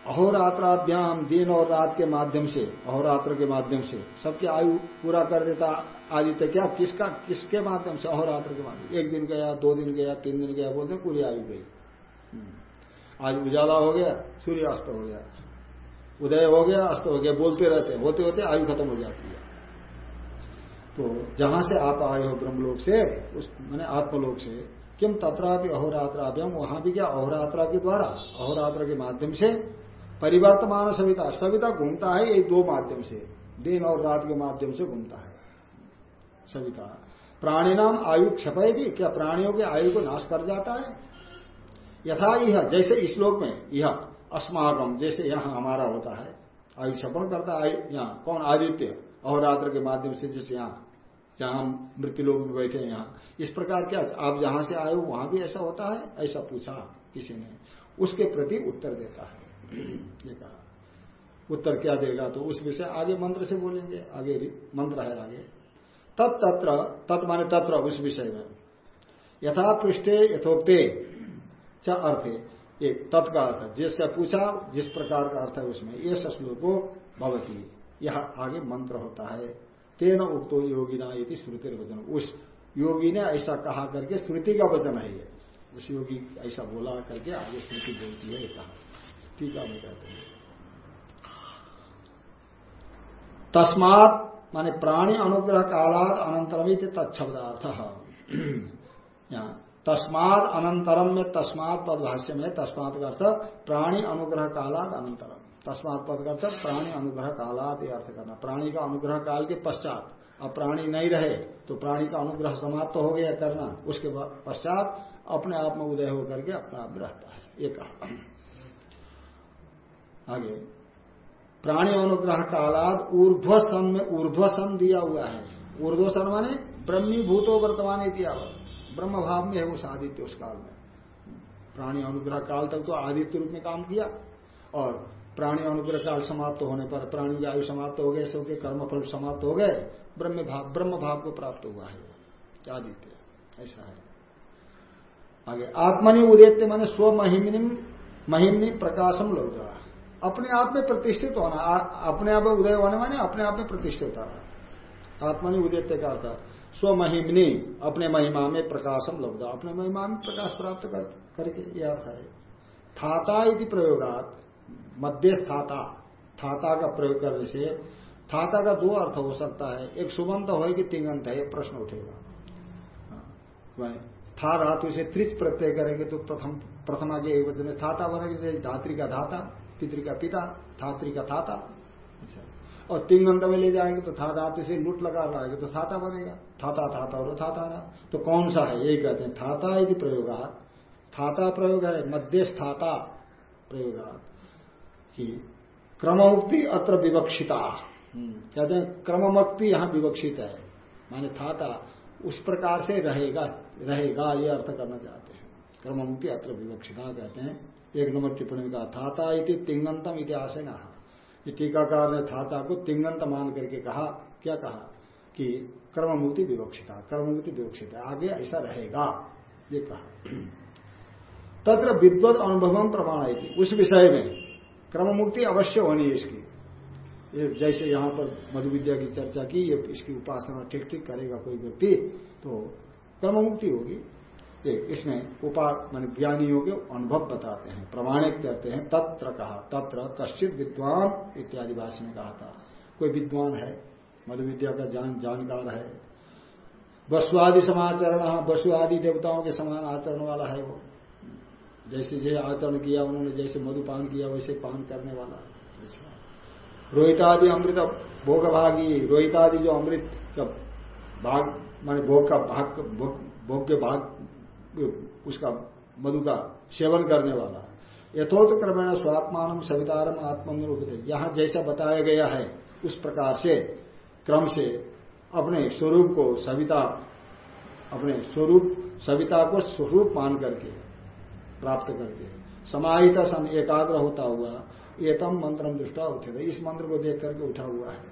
अहोरात्राभ्याम दिन और रात के माध्यम से, अहोरात्र के माध्यम से सबकी आयु पूरा कर देता आदित्य क्या? किसका? किसके माध्यम से? अहोरात्र के माध्यम एक दिन गया, दो दिन गया, तीन दिन गया, बोलते पूरी आयु गई। हम्म। आज उजाला हो गया सूर्य अस्त हो गया। उदय हो गया, अस्त हो गया, बोलते रहते होते होते आयु खत्म हो जाती है। तो जहाँ से आप आए हो ब्रह्मलोक से, उस मैंने आत्मलोक से, किम तथा भी अहोरात्राभ्याम वहाँ भी क्या? अहोरात्रा के द्वारा, अहोरात्र के माध्यम से परिवर्तमान सविता सविता घूमता है ये दो माध्यम से। दिन और रात के माध्यम से घूमता है। सविता। प्राणी नाम आयु क्षपयती। क्या प्राणियों के आयु को नाश कर जाता है? यथा यह जैसे इस लोक में यह अस्मागम जैसे यहाँ हमारा होता है। आयु क्षपण करता है यहाँ, कौन? आदित्य। और रात्र के माध्यम से जैसे यहाँ, जहाँ हम मृत्यु लोग में बैठे यहाँ। इस प्रकार क्या, आप जहाँ से आए हो, वहाँ भी ऐसा होता है? ऐसा पूछा किसी ने। उसके प्रति उत्तर देता है। ये कहा। उत्तर क्या देगा तो उस विषय आगे मंत्र से बोलेंगे, आगे मंत्र है आगे। तत्त्र तत् माने तत्र, उस विषय में। यथा पृष्ठे यथोक्ते अर्थ। एक तत्का अर्थ जिससे पूछा, जिस प्रकार का अर्थ है उसमें। ये श्लोको भवती। यह आगे मंत्र होता है। तेन उक्तो योगिना यदि श्रुति वचन उस योगी ने ऐसा कहा करके श्रुति का वचन है ये। उस योगी ऐसा बोला करके आगे स्मृति बोलती है कहा। टीका में कहते हैं। तस्मात माने प्राणी अनुग्रह कालाद अनंतरम तत्शब्दार्थ। तस्माद अनंतरम में तस्मात पद भाष्य में तस्मात अर्थ प्राणी अनुग्रह कालाद अनंतरम तस्मात पद अर्थ प्राणी अनुग्रह कालाद ये अर्थ करना। प्राणी का अनुग्रह काल के पश्चात, अब प्राणी नहीं रहे तो प्राणी का अनुग्रह समाप्त तो हो गया करना, उसके पश्चात अपने आप में उदय होकर के अपना आप रहता है। ये कहा। आगे, प्राणी अनुग्रह कालाद ऊर्ध्वसन में ऊर्ध्वसन दिया हुआ है। ऊर्ध्वसन माने ब्रह्मी भूतो वर्तमान इतिहास ब्रह्म भाव में है उस आदित्य उस काल में। प्राणी अनुग्रह काल तक तो आदित्य रूप में काम किया। और प्राणी अनुग्रह काल समाप्त होने पर, प्राणी की आयु समाप्त हो गए, सबके कर्म फल समाप्त हो गए ब्रह्म भाव ब्रह्म भाव को प्राप्त हुआ है। आदित्य, ऐसा है। आगे, आत्मनि उदित्य माने स्व महिमनी महिमनी प्रकाशम लोग अपने आप में प्रतिष्ठित होना अपने आप में उदय होने माने अपने आप में प्रतिष्ठित होना। आत्मा ने उदय का स्व महिमनी अपने महिमा में प्रकाशम लब्धा। अपने महिमा में प्रकाश प्राप्त कर, करके यह अर्थ है। थाता यदि प्रयोगात मध्य स्थाता थाता का प्रयोग करने से थाता का दो अर्थ हो सकता है। एक सुबंत हो कि तिंगंत है प्रश्न उठेगा। था धातु से त्रिच प्रत्यय करेंगे तो प्रथम प्रथमा के एक वचन में थाता बनेगा धात्री का धाता। पितृ का पिता धात्री का थाता अच्छा। और तिंगंत में ले जाएँगे तो था धातु से लुट लगा लाएँगे तो थाता बनेगा। थाता थाता और थाता रहा। तो कौन सा है? यही कहते हैं थाता यदि प्रयोगात। थाता प्रयोग है मध्यस्थाता प्रयोग कि क्रममुक्ति अत्र विवक्षिता। हम्म, कहते हैं क्रममुक्ति यहाँ विवक्षित है। माने थाता उस प्रकार से रहेगा रहेगा ये अर्थ करना चाहते हैं। क्रममुक्ति अत्र विवक्षिता कहते हैं। एक नंबर टिप्पणी में कहा थाता इति तिंगंतम इतिहास है ये टीकाकार ने थाता को तिंगंत मान करके कहा क्या कहा कि कर्ममुक्ति विवक्षिता कर्ममुक्ति विवक्षित आगे ऐसा रहेगा ये कहा तत्र विद्वत अनुभव प्रमाण उस विषय में क्रम मुक्ति अवश्य होनी है इसकी ये जैसे यहाँ पर मधुविद्या की चर्चा की ये इसकी उपासना ठीक ठीक करेगा कोई व्यक्ति तो क्रम मुक्ति होगी इसमें उपा मान ज्ञानियों के अनुभव बताते हैं, प्रमाणित करते हैं, तत्र कहा, तत्र कश्चित विद्वान इत्यादि भाषा में कहा था। कोई विद्वान है मधु विद्या का जान जानकार है, वसुआदि समाचरण वसु आदि देवताओं के समान आचरण वाला है वो। जैसे जैसे आचरण किया, उन्होंने जैसे मधुपान किया, वैसे पान करने वाला रोहितादि अमृत भोग भागी रोहितादि जो अमृत का भाग, माने भोग का भाग, भोग के भाग उसका मधु का सेवन करने वाला। यथोत क्रमेण स्वात्मान सवितारम आत्मनिरूपित। यहाँ जैसा बताया गया है, उस प्रकार से, क्रम से अपने स्वरूप को सविता, अपने स्वरूप, सविता को स्वरूप मान करके प्राप्त करके समाहित सन एकाग्र होता हुआ एतम मंत्रम दुष्टा उठे इस मंत्र को देख करके उठा हुआ है।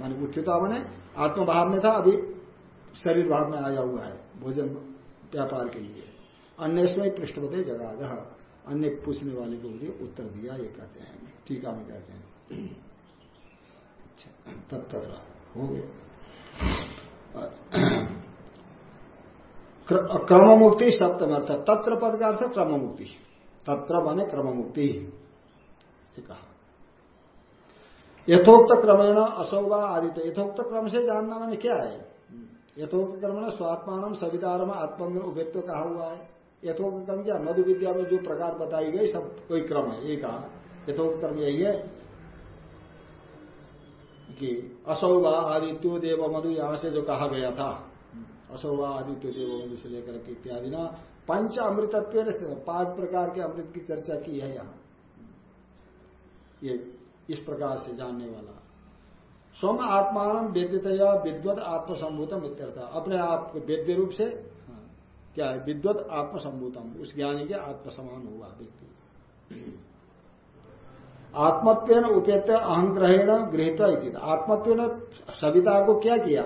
माने उठिता मैंने आत्मभाव में था, अभी शरीर भाव में आया हुआ है। भोजन व्यापार के लिए। अन्य पृष्ठपति जगह अन्य पूछने वाले को लिए उत्तर दिया, ये कहते हैं। टीका में कहते हैं। अच्छा तत्तर हो गया। क्रम मुक्ति सप्तम अर्थ। तत्र पद का अर्थ क्रम मुक्ति तत्र बने क्रम मुक्ति कहा। यथोक्त क्रमेण असौवा आदित्य। यथोक्त क्रम से जानना मैंने क्या है? यथोक्त क्रम स्वात्मान सवितारम आत्मन उपेत्व कहा हुआ है? यथोक्त क्रम क्या? मधु विद्या में जो प्रकार बताई गई, सब कोई क्रम है ये कहा यथोक्त क्रम यही है कि असौवा आदित्यो देव मधु यहाँ से जो कहा गया था। असौवा आदित्य देव मधु से लेकर के इत्यादि ना। पंच अमृतत्व पाँच प्रकार के अमृत की चर्चा की है यहाँ। ये इस प्रकार से जानने वाला स्वम आत्मान वेद्यतया विद्वत आत्मसंभूतम इत्यर्थ। अपने आप को वेद्य रूप से हाँ, क्या है? विद्वत आत्मसंभूतम उस ज्ञानी के आत्मसमान हुआ व्यक्ति। आत्मत्व उपेत अहंग्रहेण गृहित आत्मत्व ने सविता को क्या किया?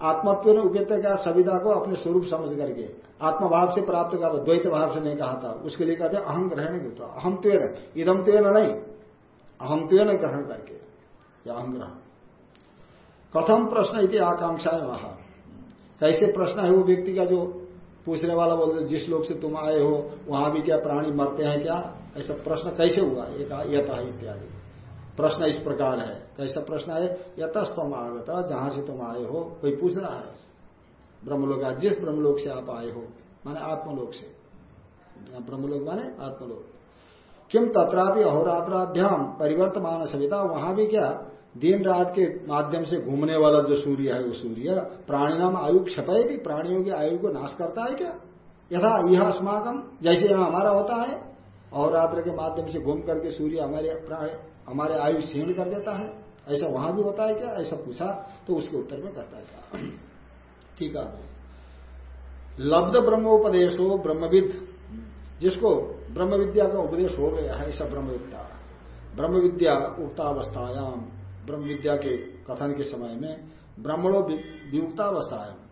आत्मत्व ने उपयुक्त क्या? सविता को अपने स्वरूप समझ करके आत्मभाव से प्राप्त कर द्वैत भाव से नहीं कहा था। उसके लिए कहते अहम ग्रहण अहम त्वेन इदम त्वेन नहीं। अहम त्वेन ग्रहण करके या अहम ग्रहण कथम प्रश्न इति आकांक्षा है वहाँ कैसे प्रश्न है वो व्यक्ति का जो पूछने वाला बोलते जिस लोग से तुम आए हो, वहाँ भी क्या प्राणी मरते हैं क्या? ऐसा प्रश्न कैसे हुआ? एक यथा इत्यादि। प्रश्न इस प्रकार है। कैसा प्रश्न है? यतस्तम आगत, जहाँ से तुम आए हो, कोई पूछ रहा है? ब्रह्मलोक जिस ब्रह्मलोक से आप आए हो, माने आत्मलोक से। ब्रह्मलोक माने आत्मलोक। किम तथापि अहोरात्राभ्याम परिवर्तमान सविता वहाँ भी क्या? दिन रात के माध्यम से घूमने वाला जो सूर्य है, वो सूर्य प्राणी नाम आयु क्षपयेगी प्राणियों की आयु को नाश करता है क्या? यथा यह अस्माकम जैसे हमारा होता है, और रात्र के माध्यम से घूम करके सूर्य हमारे हमारे आयु क्षीण कर देता है। ऐसा वहाँ भी होता है क्या? ऐसा पूछा तो उसके उत्तर में करता है क्या? ठीक है। लब्ध ब्रह्मोपदेश ब्रह्मविद, जिसको ब्रह्म विद्या का उपदेश हो गया है, ऐसा ब्रह्मविद्या ब्रह्म विद्या उक्तावस्थायाम ब्रह्म विद्या के कथन के समय में ब्रह्मणो है।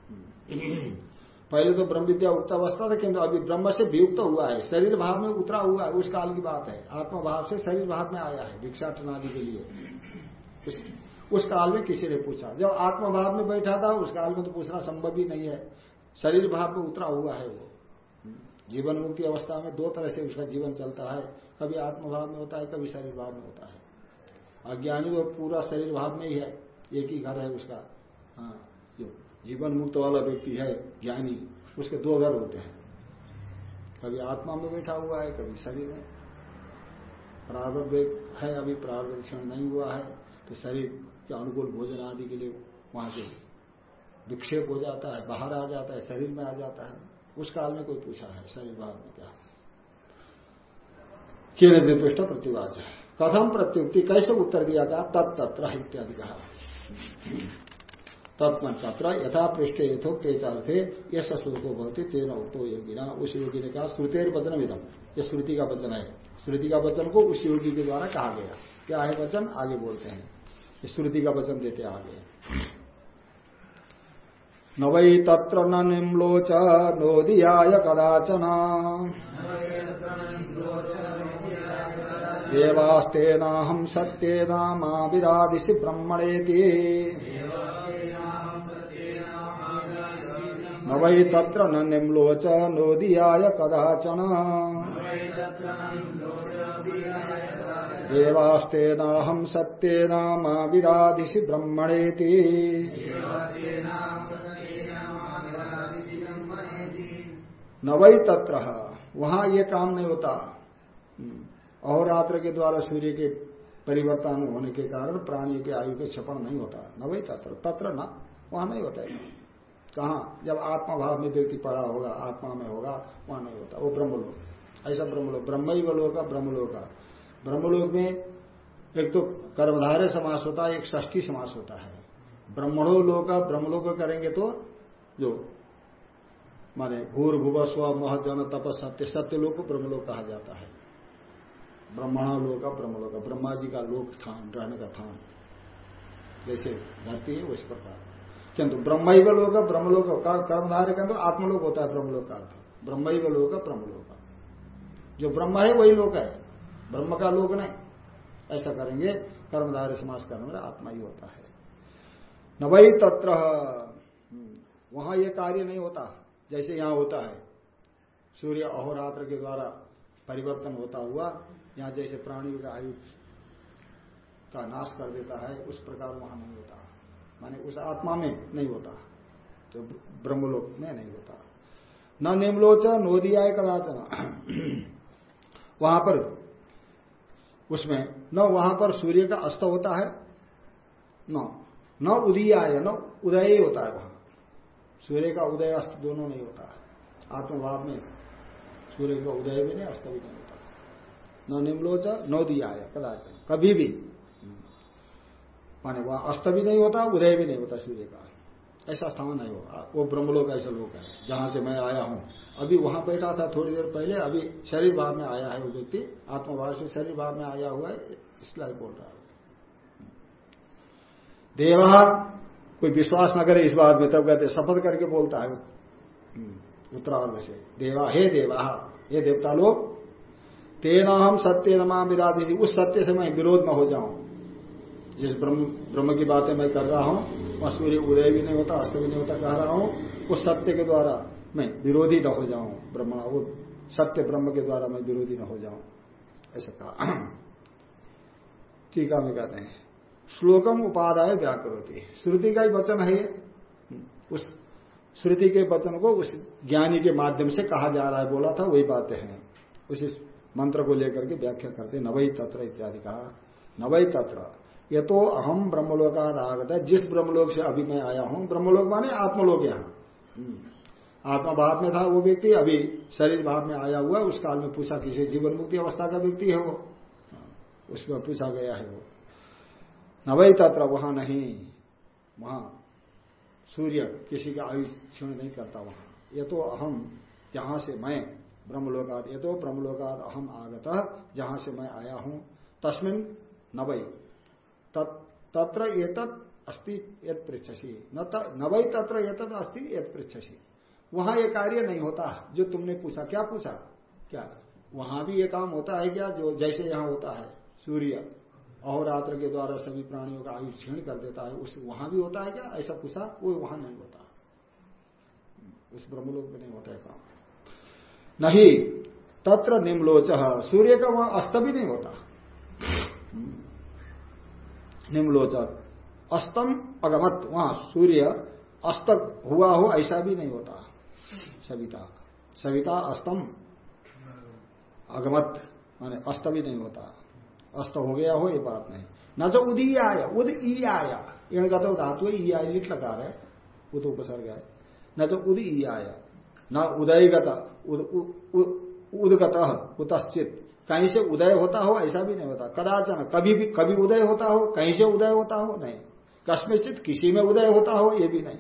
पहले तो ब्रह्म विद्या उक्त अवस्था था किंतु अभी ब्रह्म से वियुक्त हुआ है। शरीर भाव में उतरा हुआ है उस काल की बात है। आत्मा भाव से शरीर भाव में आया है भिक्षाटन आदि के लिए। उस, उस काल में किसी ने पूछा। जब आत्मा भाव में बैठा था उस काल में तो पूछना संभव ही नहीं है। शरीर भाव में उतरा हुआ है वो। जीवन मुक्ति अवस्था में दो तरह से उसका जीवन चलता है। कभी आत्मभाव में होता है कभी शरीर भाव में होता है। अज्ञानी वो पूरा शरीर भाव में ही है। एक ही घर है उसका। हाँ जो जीवन मुक्त वाला व्यक्ति है, ज्ञानी, उसके दो घर होते हैं। कभी आत्मा में बैठा हुआ है, कभी शरीर में। प्रारंभ है, अभी प्रारंभ क्षण नहीं हुआ है तो शरीर के अनुकूल भोजन आदि के लिए वहाँ से विक्षेप हो जाता है, बाहर आ जाता है, शरीर में आ जाता है। उस काल में कोई पूछा है, शरीर भाव में क्या? के निर्दिष्ट प्रतिवाच है। कथम प्रत्युक्ति, कैसे उत्तर दिया था? तत्त्र इत्यादि कहा तत्म तत्र, यथा पृष्ठ यथोक्त थे ये श्लोको बहुत तेना उक्तो योगी ना उस योगी ने कहा श्रुतेर वचन विदम ये श्रुति का वचन है। श्रुति का वचन को उस योगी के द्वारा कहा गया। क्या है वचन आगे बोलते हैं। श्रुति का वचन देते आगे। न वै तत्र न निम्लोच नोदियाय कदाचन। देवास्तेनाहम सत्येना मा विरादिशि ब्रह्मणेति। न वै तत्र न निम्लोच नोदियाय कदाचन। देवास्तेनाहम सत्येना मा विरादिशि ब्रह्मणेति। न वही तत्र। वहाँ ये काम नहीं होता। अहोरात्र के द्वारा सूर्य के परिवर्तन होने के कारण प्राणी के आयु के क्षपण नहीं होता। न वही तत्र तत्र न, वहाँ नहीं होता है। कहा? जब आत्मा भाव में व्यक्ति पड़ा होगा, आत्मा में होगा, वहाँ नहीं होता। वो ब्रह्मलोक। ऐसा ब्रह्मलोक ब्रह्म लोक ब्रह्मलोक। ब्रह्मलोक में एक तो कर्मधारे समास होता है, एक ष्ठी समास होता है। ब्रह्मणो लोक, ब्रह्मलोक करेंगे तो जो माने भूर भूव स्व महजन तप सत्य सत्य लोग को ब्रह्मलोक कहा जाता है। ब्रह्मणा लोक ब्रह्मलोक ब्रह्मा जी का लोक स्थान रहने का स्थान। जैसे धरती है उस प्रकार। किंतु ब्रह्म लोक ब्रह्मलोक कर्मधारे का तो आत्मलोक होता है ब्रह्मलोक का अर्थ। ब्रह्म लोक ब्रह्मलोक। जो ब्रह्म है वही लोक है। ब्रह्म का लोक नहीं। ऐसा करेंगे कर्मधारे समास करने में आत्मा ही होता है। न वही तत्र हम्म, वहाँ ये कार्य नहीं होता जैसे यहाँ होता है। सूर्य अहोरात्र के द्वारा परिवर्तन होता हुआ यहाँ जैसे प्राणियों का आयु का नाश कर देता है, उस प्रकार वहाँ नहीं होता। माने उस आत्मा में नहीं होता तो ब्रह्मलोक में नहीं होता। न निम्लोच नोदियाय कदाचन। वहाँ पर, उसमें, न वहाँ पर सूर्य का अस्त होता है, न न उदीयाय, न उदय होता है वहाँ। सूर्य का उदय अस्त दोनों नहीं होता। है आत्मभाव में सूर्य का उदय भी नहीं, अस्त भी नहीं होता। न निम्लोच न दिया है कदाच कभी भी। माने वहाँ अस्त भी नहीं होता, उदय भी नहीं होता सूर्य का। ऐसा स्थान नहीं होगा। वो ब्रह्मलोक ऐसा लोक है, जहाँ से मैं आया हूँ। अभी वहाँ बैठा था थोड़ी देर पहले, अभी शरीर भाव में आया है वो व्यक्ति। आत्मभाव से शरीर भाव में आया हुआ है, इसलिए बोल रहा है। देवा, कोई विश्वास न करे इस बात में तब कहते शपथ करके बोलता है उत्तरार्ध से देवा, हे देवा, हे देवता लोग तेना हम सत्य नमा विराधी उस सत्य से मैं विरोध में हो जाऊँ। जिस ब्रह्म ब्रह्म की बातें मैं कर रहा हूँ, वहाँ सूर्य उदय भी नहीं होता, अस्त भी नहीं होता कह रहा हूँ, उस सत्य के द्वारा मैं विरोधी न हो जाऊँ, ब्रह्मणा, वो सत्य ब्रह्म के द्वारा मैं विरोधी न हो जाऊँ। ऐसा कहा। टीका में कहते हैं, श्लोकम उपादाय व्याकृति श्रुति का ही वचन है उस श्रुति के वचन को उस ज्ञानी के माध्यम से कहा जा रहा है, बोला था, वही बातें हैं। उसी मंत्र को लेकर के व्याख्या करते नवई तत्र इत्यादि कहा। नवई तत्र ये तो अहम ब्रह्मलोकाद आगत है जिस ब्रह्मलोक से अभी मैं आया हूँ, ब्रह्मलोक माने आत्मलोक यहाँ। हम्म। आत्मा भाव में था वो व्यक्ति, अभी शरीर भाव में आया हुआ, उस काल में पूछा किसी जीवन मुक्ति अवस्था का व्यक्ति है वो। उसमें पूछा गया है वो। नवई तत्र, वहाँ नहीं, वहाँ सूर्य किसी का आयु क्षण नहीं करता वहाँ। ये तो अहम जहाँ से मैं ब्रह्मलोकाद ये तो ब्रह्मलोकाद अहम आगत जहाँ से मैं आया हूँ। तस्मिन नवई तत्र एतत् अस्ति यद पृछसी नवई तत्र एतत् अस्ति यद पृछसी वहाँ ये कार्य नहीं होता, जो तुमने पूछा। क्या पूछा? क्या? वहाँ भी ये काम होता है क्या? जो जैसे यहाँ होता है, सूर्य। अहोरात्र के द्वारा सभी प्राणियों का आयु क्षीण कर देता है, उस वहाँ भी होता है क्या? ऐसा पूछा वो वहाँ नहीं होता। उस ब्रह्मलोक में नहीं होता है काम। नहीं, तत्र निम्लोच सूर्य का वहाँ अस्त भी नहीं होता। निम्लोचक अस्तम अगमत, वहाँ सूर्य अस्त हुआ हो ऐसा भी नहीं होता। सविता सविता अस्तम अगमत, माने अस्त भी नहीं होता। अस्त हो गया, हो ये बात नहीं। न तो उदी आया, उद ई आया। इन तो धातु ई आय लिट लगा रहे उद उपसर्ग है। न तो उद ई आया। न उदयगत उदगत कुतश्चित कहीं से उदय होता हो, ऐसा भी नहीं होता। कदाचन, कभी भी, कभी उदय होता हो, कहीं से उदय होता हो, नहीं। कस्मित किसी में उदय होता हो, ये भी नहीं।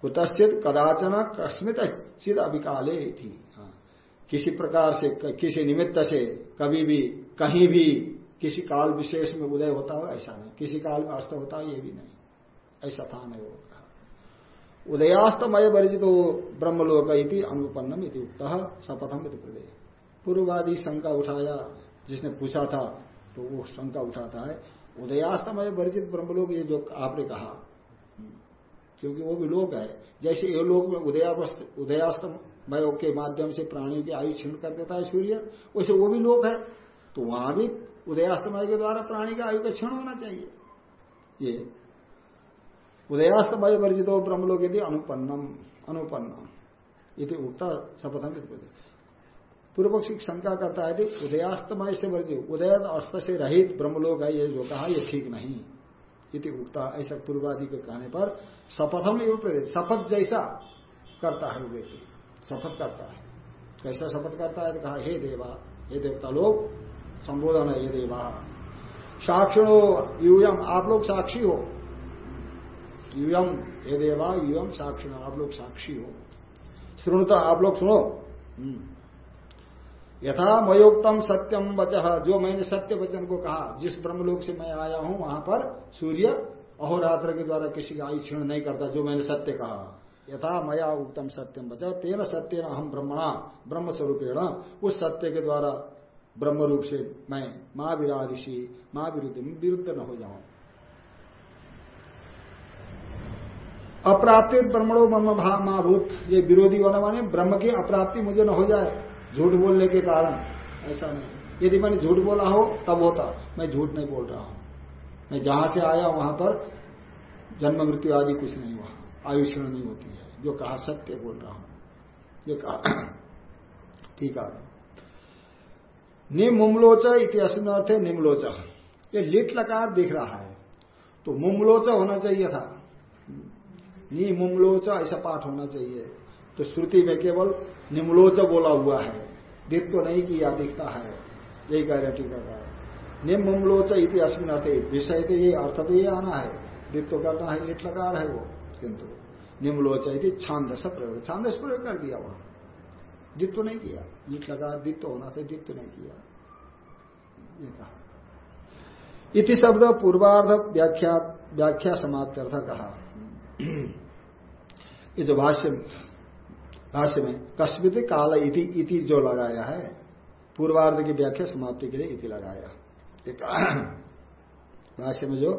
कुतश्चित कदाचन, कस्मित चिद अभिकाले थी हाँ। किसी प्रकार से, किसी निमित्त से कभी भी कहीं भी किसी काल विशेष में उदय होता हो, ऐसा नहीं। किसी काल में अस्त होता हो, ये भी नहीं। ऐसा था नहीं वो कहा। उदयास्तमय वर्जितो ब्रह्मलोक इति अनुपन्नम इति उक्त सपथम इति पूर्ववादी शंका उठाया, जिसने पूछा था तो वो शंका उठाता है, उदयास्तमय वर्जित ब्रह्मलोक, ये जो आपने कहा, क्योंकि वो भी लोक है। जैसे ये लोग में उदयास्त उदयास्तमय के माध्यम से प्राणियों की आयु क्षीण कर देता है सूर्य, वैसे वो भी लोक है। तो वहाँ भी उदयास्तमय के द्वारा प्राणी का आयु का क्षण होना चाहिए। ये। उदयास्तमय वर्जितो ब्रह्मलोक यदि अनुपन्नम अनुपन्नम। ये उत्तर शपथम पूर्व पक्षी शंका करता है उदयास्तमय से वर्जित उदय अस्त से रहित ब्रह्मलोक है, ये जो कहा, ये ठीक नहीं। इति उगता ऐसा पूर्वादि के कहने पर शपथम एवं प्रदेश शपथ जैसा करता है वो व्यक्ति। शपथ करता है। कैसा शपथ करता है? तो कहा, हे देवा, हे देवता लोग संबोधन है ये देवा। साक्षिणो, यूयम, आप लोग साक्षी हो। यूयम हे देवा, यूयम साक्षी आप लोग साक्षी हो। श्रृणता, आप लोग सुनो। हम्म। यथा मयोक्तम सत्यम वचह जो मैंने सत्य वचन को कहा, जिस ब्रह्मलोक से मैं आया हूँ, वहाँ पर सूर्य अहोरात्र के द्वारा किसी का आयु क्षीण नहीं करता, जो मैंने सत्य कहा। यथा मया उत्तम सत्यम बचा तेन सत्य हम ब्रह्मणा ब्रह्म स्वरूपेण उस सत्य के द्वारा ब्रह्म रूप से मैं माँ विरादिशी माँ विरुद्ध विरुद्ध न हो जाऊँ। अप्राप्ति ब्रह्मणो ब्रह्म महाभूत ये विरोधी वाला माने ब्रह्म की अप्राप्ति मुझे न हो जाए, झूठ बोलने के कारण। ऐसा नहीं। यदि मैंने झूठ बोला हो, तब होता। मैं झूठ नहीं बोल रहा हूँ। मैं जहाँ से आया वहाँ पर जन्म, मृत्यु आदि कुछ नहीं हुआ। आयुष्ण नहीं होती है। जो कहा सत्य बोल रहा हूँ। ये कहा। ठीक है। निमुमलोच में अर्थ है निमलोच ये लिट लकार दिख रहा है तो मुमलोच होना चाहिए था। नी मुमलोच ऐसा पाठ होना चाहिए। तो श्रुति में केवल निमलोच बोला हुआ है। दित्व तो नहीं किया, दिखता है। यही कह रहे टीका का निम्लोच इति अस्मिन अर्थ विषय तो ये अर्थ तो ये आना है। दित्व तो करना है, लिट लकार है वो। किंतु निम्लोच इति छांदस प्रयोग छांदस प्रयोग कर दिया वहाँ। दित्व नहीं किया। लिट लगा दित्व होना था दित्व नहीं किया। ये कहा। इति शब्द पूर्वार्ध व्याख्या व्याख्या समाप्त अर्थ कहा जो भाष्य भाष्य में, कस्मित काल इति इति जो लगाया है, पूर्वार्ध की व्याख्या समाप्ति के लिए इति लगाया। एक भाष्य में जो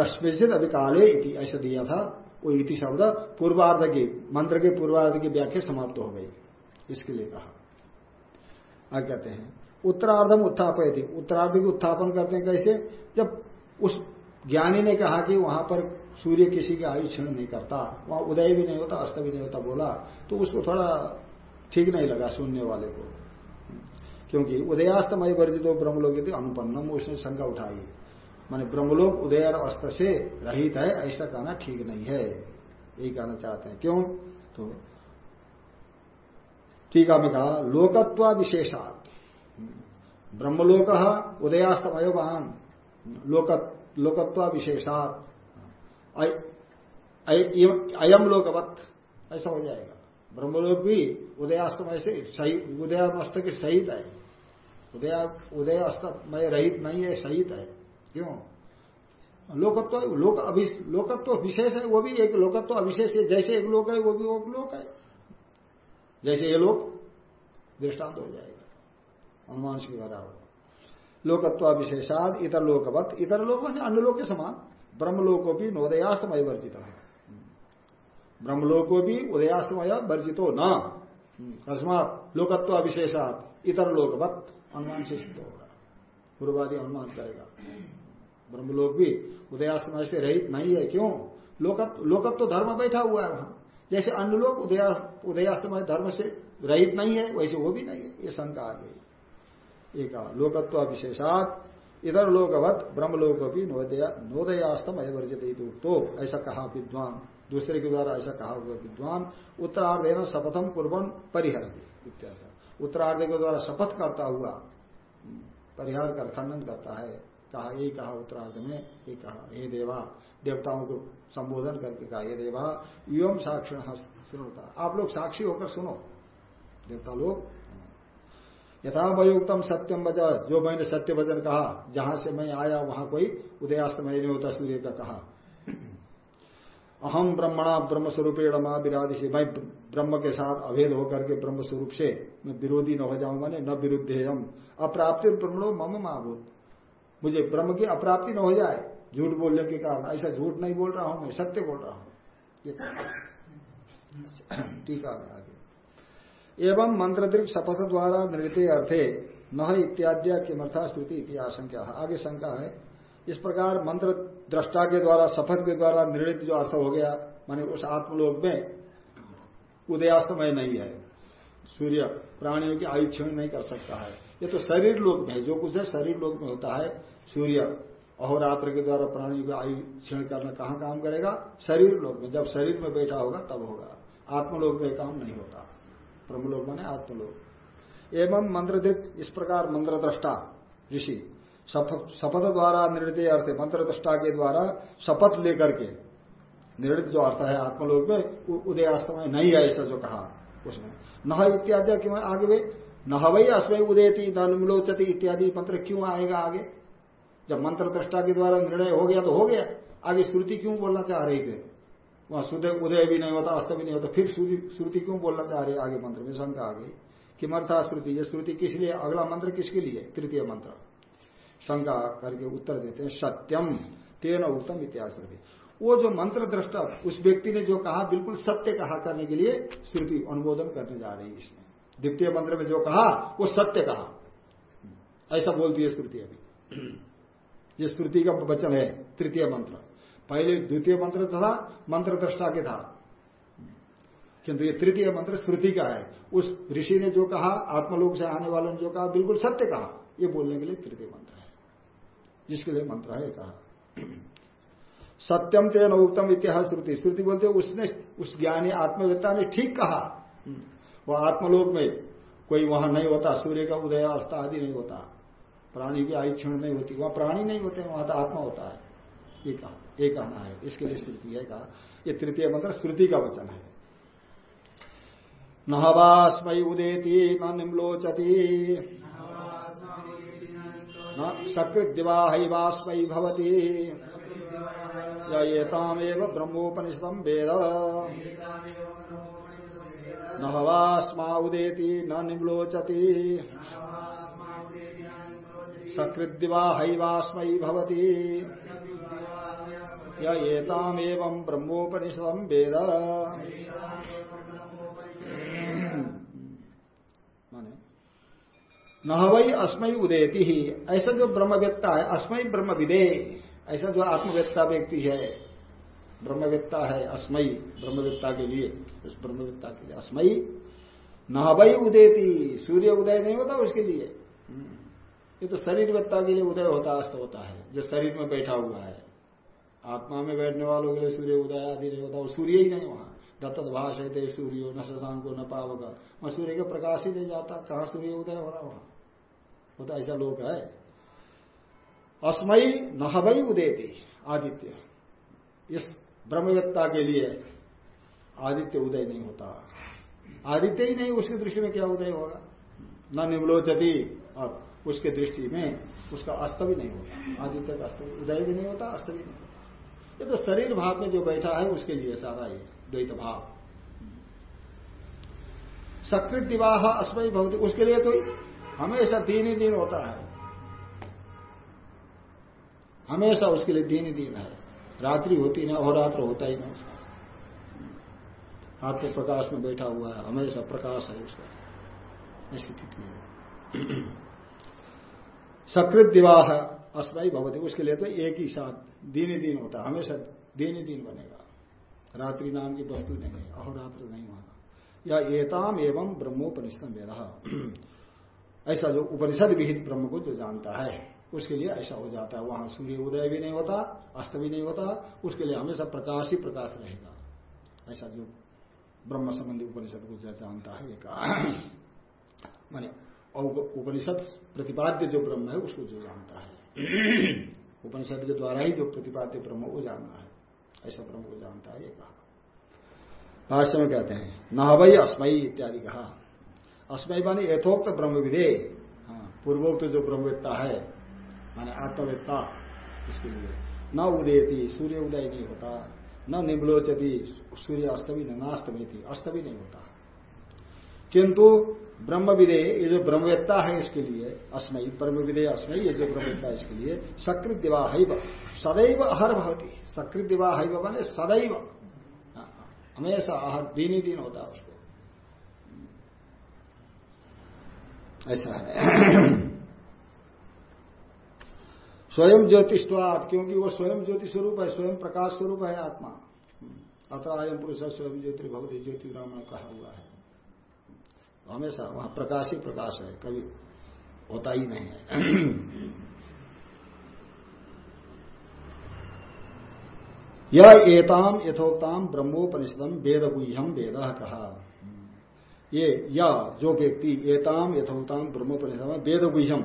कस्मित अभी काले इति, ऐसा दिया था, वो इति शब्द पूर्वार्ध की, मंत्र के पूर्वार्ध की व्याख्या समाप्त हो गई। इसके लिए कहा। कहते हैं, उत्तरार्धम उत्थापय थी उत्तरार्ध की उत्थापन करते हैं कैसे? जब उस ज्ञानी ने कहा कि वहाँ पर सूर्य किसी की आयु क्षीण नहीं करता, वहाँ उदय भी नहीं होता, अस्त भी नहीं होता बोला तो उसको थोड़ा ठीक नहीं लगा सुनने वाले को। क्योंकि उदयास्तमय वर्जित हो ब्रह्मलोक थी अनुपन्नम, उसने शंका उठाई। माने ब्रह्मलोक उदय और अस्त से रहित है, ऐसा कहना ठीक नहीं है। यही कहना चाहते हैं। क्यों? तो टीका में कहा लोकत्व विशेषात ब्रह्मलोक उदयास्तमय वाहन लोकत्व विशेषात अयम लोकवत। ऐसा हो जाएगा। ब्रह्मलोक भी उदयास्तमय से सही उदयास्त के सहित है। उदया उदय अस्तमय रहित नहीं है, सहित है। क्यों? लोकत्व, लोक लोकत्व विशेष है, वो भी एक लोकत्व अविशेष है। जैसे एक लोक है, वो भी एक लोक है। जैसे ये लोग दृष्टांत हो जाएगा। अनुमान से बता हो लोकत्व विशेषाद इतर लोकवत। इतर लोक अन्य लोक के समान। ब्रह्मलोको भी नोदयास्तमय वर्जित है। ब्रह्मलोको भी उदयास्तमय वर्जितो न। अस्मात लोकत्व अविशेषात इतर लोकवत अनुमान से सिद्ध होगा। पूर्वादि अनुमान करेगा। ब्रह्मलोक भी उदयास्तमय से रहित नहीं है। क्यों? लोकत्व लोकत्व धर्म बैठा हुआ है वहाँ। जैसे अन्य लोग उदया, उदयास्तमय धर्म से रहित नहीं है, वैसे वो भी नहीं है। ये शंका आ गई। एक लोकत्व विशेषात इधर लोकवत ब्रह्मलोक भी नोदयास्तम अवर्जित तो ऐसा कहा विद्वान। दूसरे के द्वारा ऐसा कहा हुआ विद्वान उत्तरार्ध शपथम पूर्वन परिहर उत्तरार्ध के द्वारा शपथ करता हुआ परिहार कर, खंडन करता है। कहा यही कहा उत्तरार्ध में, ये कहा, हे देवा। देवताओं को संबोधन करके कहा, हे देवा युवम साक्षी सुनता आप लोग साक्षी होकर सुनो। देवता लोग यथा वयुक्तम सत्यम वज जो मैंने सत्य वज़न कहा, जहाँ से मैं आया, वहाँ कोई उदयास्तमय नहीं होता, सूर्य का कहा। अहम ब्रह्मणा ब्रह्म स्वरूपेण माँ विराधि मैं ब्रह्म के साथ अभेद होकर के ब्रह्म स्वरूप से मैं विरोधी न हो जाऊँगा न विरुद्ध हम अप्राप्ति ब्रह्मणो मम महाभूत मुझे ब्रह्म की अप्राप्ति न हो जाए, झूठ बोलने के कारण। ऐसा झूठ नहीं बोल रहा हूँ, मैं सत्य बोल रहा हूँ। टीका में आगे। एवं मंत्र शपथ द्वारा नृत्य अर्थे न इत्याद्या किमर्था स्तुति इतिहास आगे शंका है। इस प्रकार मंत्र दृष्टा के द्वारा शपथ के द्वारा निर्णित जो अर्थ हो गया, माने उस आत्मलोक में उदयास्तमय नहीं है। सूर्य प्राणियों की आयु क्षण नहीं कर सकता है। ये तो शरीर लोक में जो कुछ है शरीर लोक में होता है। सूर्य अहोरात्र के द्वारा प्राणी की आयु क्षण करना कहाँ काम करेगा? शरीर लोक में। जब शरीर में बैठा होगा, तब होगा। आत्मलोक में काम नहीं होता। ब्रह्मलोक माने आत्मलोक। एवं मंत्र इस प्रकार मंत्र दृष्टा ऋषि शपथ द्वारा निर्णित अर्थ मंत्र दृष्टा के द्वारा शपथ लेकर के निर्णित जो अर्थ है आत्मलोक में उदयास्तमय नहीं है ऐसा जो कहा उसमें नह इत्यादि आगे वे नहवई अस्मय उदयती न नलोचती इत्यादि मंत्र क्यों आएगा आगे? जब मंत्र दृष्टा के द्वारा निर्णय हो गया तो हो गया। आगे श्रुति क्यों बोलना चाह रही थे वहाँ सुदय उदय भी नहीं होता, अस्त भी नहीं होता, फिर श्रुति क्यों बोलना चाह रही आगे मंत्र में? शंका आ गई किमर्था श्रुति, ये श्रुति किस लिए? अगला मंत्र किसके लिए? तृतीय मंत्र। शंका करके उत्तर देते हैं, सत्यम, तेन उत्तम इत्यादि वो जो मंत्र दृष्टा, उस व्यक्ति ने जो कहा, बिल्कुल सत्य कहा करने के लिए श्रुति अनुमोदन करने जा रही है इसमें। द्वितीय मंत्र में जो कहा, वो सत्य कहा। ऐसा बोलती है श्रुति अभी। ये श्रुति का वचन है, तृतीय मंत्र। पहले द्वितीय मंत्र था, मंत्र दृष्टा के था। किंतु ये तृतीय मंत्र श्रुति का है। उस ऋषि ने जो कहा, आत्मलोक से आने वालों ने जो कहा, बिल्कुल सत्य कहा। ये बोलने के लिए तृतीय मंत्र है। जिसके लिए मंत्र है कहा। सत्यम तेन उत्तम इतिहास श्रुति श्रुति बोलते उसने, उस ज्ञानी आत्मवेत्ता ने ठीक कहा। वह आत्मलोक में कोई वहाँ नहीं होता, सूर्य का उदय अवस्था आदि नहीं होता। प्राणी की आयु क्षण नहीं होती, वहाँ प्राणी नहीं होते, वहाँ तो आत्मा होता है। ये कहा, ये कहना है, इसके लिए श्रुति है, कहा, ये तृतीय मंत्र श्रुति का वचन है। नहवास्मय उदेती न निम्लोचती। न सकृत दिवाहैवास्मै भवती येतामेव ब्रह्मोपनिषदम वेद। न हवास्मा उदेति न निम्लोचति। सकृत दिवाहैवास्मै भवती येतामेवं ब्रह्मोपनिषदम वेद। न वही अस्मय उदयती ही ऐसा जो ब्रह्मवेत्ता है अस्मय ब्रह्म विदे ऐसा जो आत्मवेत्ता व्यक्ति है ब्रह्मवेत्ता है, अस्मयी ब्रह्मवेत्ता के लिए। उस ब्रह्मवेत्ता के लिए अस्मयी। न वही उदयती सूर्य उदय नहीं होता उसके लिए। ये तो शरीरवेत्ता के लिए उदय होता, अस्त होता है, जो शरीर में बैठा हुआ है। आत्मा में बैठने वालों के लिए सूर्य उदय आदि नहीं होता सूर्य ही नहीं वहाँ। दत्त भाष है सूर्य, न शशांको, न पावक। वहाँ सूर्य का प्रकाश ही नहीं जाता, कहा सूर्य उदय हो रहा वहाँ? वो तो ऐसा लोग है। अस्मयी नहबई उदयती आदित्य। इस ब्रह्मवेत्ता के लिए आदित्य उदय नहीं होता। आदित्य ही नहीं, उसकी दृष्टि में क्या उदय होगा? न निवलोचती और उसके दृष्टि में उसका अस्त भी नहीं होता। आदित्य का अस्त उदय भी नहीं होता, अस्त भी नहीं होता। ये तो शरीर भाव में जो बैठा है, उसके लिए सारा ये द्वैत भाव। सकृत विवाह अस्मय भवती, उसके लिए तो हमेशा दिन ही दिन होता है। हमेशा उसके लिए दिन ही दिन है। रात्रि होती ना और रात्र होता ही ना उसका। आत्म प्रकाश में बैठा हुआ है, हमेशा प्रकाश है उसका। ऐसी स्थिति है। सकृत विवाह अस्मयी भवती, उसके लिए तो एक ही साथ दिन दिन होता है, हमेशा दिन दिन बनेगा। रात्रि नाम की वस्तु नहीं है, अहोरात्र नहीं होगा। या एताम एवं ब्रह्मोपनिषद वेद। ऐसा जो उपनिषद विहित ब्रह्म को जो जानता है। उसके लिए ऐसा हो जाता है। वहाँ सूर्य उदय भी नहीं होता अस्त भी नहीं होता उसके लिए हमेशा प्रकाश ही प्रकाश रहेगा। ऐसा जो ब्रह्म संबंधी उपनिषद को जानता है एक माने उपनिषद प्रतिपाद्य जो ब्रह्म है उसको जो जानता है। उपनिषद के द्वारा ही जो प्रतिपाद्य ब्रह्म को जानना है। ऐसा ब्रह्म को जानता है ये कहा। भाष्य में कहते हैं न अस्मयी इत्यादि कहा। अस्मयी मानी यथोक्त ब्रह्म विधे। हाँ, पूर्वोक्त जो ब्रह्मवेत्ता है माने आत्मवेत्ता इसके लिए। न उदयती सूर्य उदय नहीं होता, न निम्लोचती सूर्य अस्तवी न नास्तमी थी अस्तवी नहीं होता। किंतु ब्रह्म विदे ये जो ब्रह्मवेत्ता है इसके लिए अस्मयी ब्रह्म विदे अस्मयी ये जो ब्रह्मवेत्ता इसके लिए सकृत दिवाह सदैव अहर भवती। सकृत दिवाह बने सदैव। हमेशा आहार दिन ही दिन होता है उसको। ऐसा है। स्वयं ज्योतिषवाद क्योंकि वो स्वयं ज्योति स्वरूप है, स्वयं प्रकाश स्वरूप है आत्मा। अतः आयम पुरुष स्वयं ज्योति भगवती ज्योति ब्राह्मण कहा हुआ है। हमेशा वहाँ प्रकाश ही प्रकाश है, कभी होता ही नहीं है। यह एताम यथोक्ताम ब्रह्मोपनिषदम वेद गुह्यम वेद कहा। ये, या, जो व्यक्ति एताम यथोक्ताम ब्रह्मोपनिषद वेद गुह्यम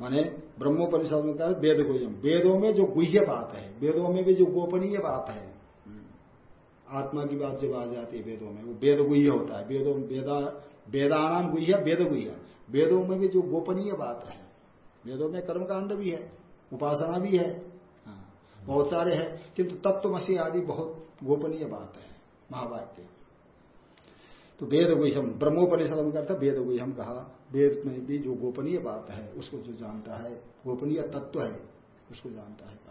माने ब्रह्मोपनिषद में कहा वेद गुह्यम वेदों में जो गुह्य बात है, वेदों में भी जो गोपनीय बात है, आत्मा की बात जब आ जाती है वेदों में, वो वेद गुह्य होता है। वेदों, वेदा, वेदानाम गुह्य वेद गुह्य वेदों में भी जो गोपनीय बात है, वेदों में कर्मकांड भी है, उपासना भी है बहुत सारे हैं, किंतु तत्वमसी आदि बहुत गोपनीय बात है, महावाक्य। तो वेद गुहम ब्रह्मोपनिषद में करता वेद गुहम कहा वेद में भी जो गोपनीय बात है, उसको जो जानता है, गोपनीय तत्व है, उसको जानता है।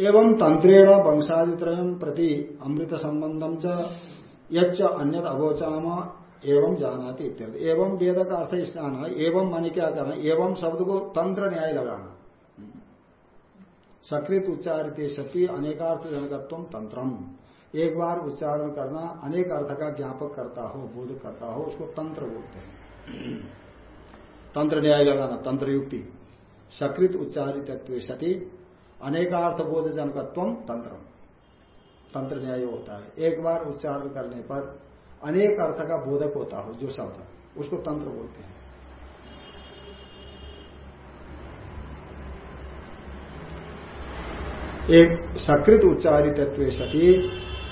एवं तंत्रेण वंशादित्रय प्रति अमृत संबंधम च, यच्च अन्य अवोचाम एवं जानाती एवं वेद का अर्थ स्नान है, एवं मानी क्या करना एवं शब्द को तंत्र न्याय लगाना। सकृत उच्चारित सती अनेकार्थ जनकत्व तंत्रम। एक बार उच्चारण करना अनेक अर्थ का ज्ञापक करता हो, बोध करता हो, उसको तंत्र बोलते हैं। तंत्र न्याय लगाना तंत्र युक्ति। सकृत उच्चारित सती, अनेकार्थ बोध जनकत्व तंत्र तंत्र न्याय होता है। एक बार उच्चारण करने पर अनेक अर्थ का बोधक होता हो, जो शब्द उसको तंत्र बोलते हैं। एक, सकृत उच्चारित सती,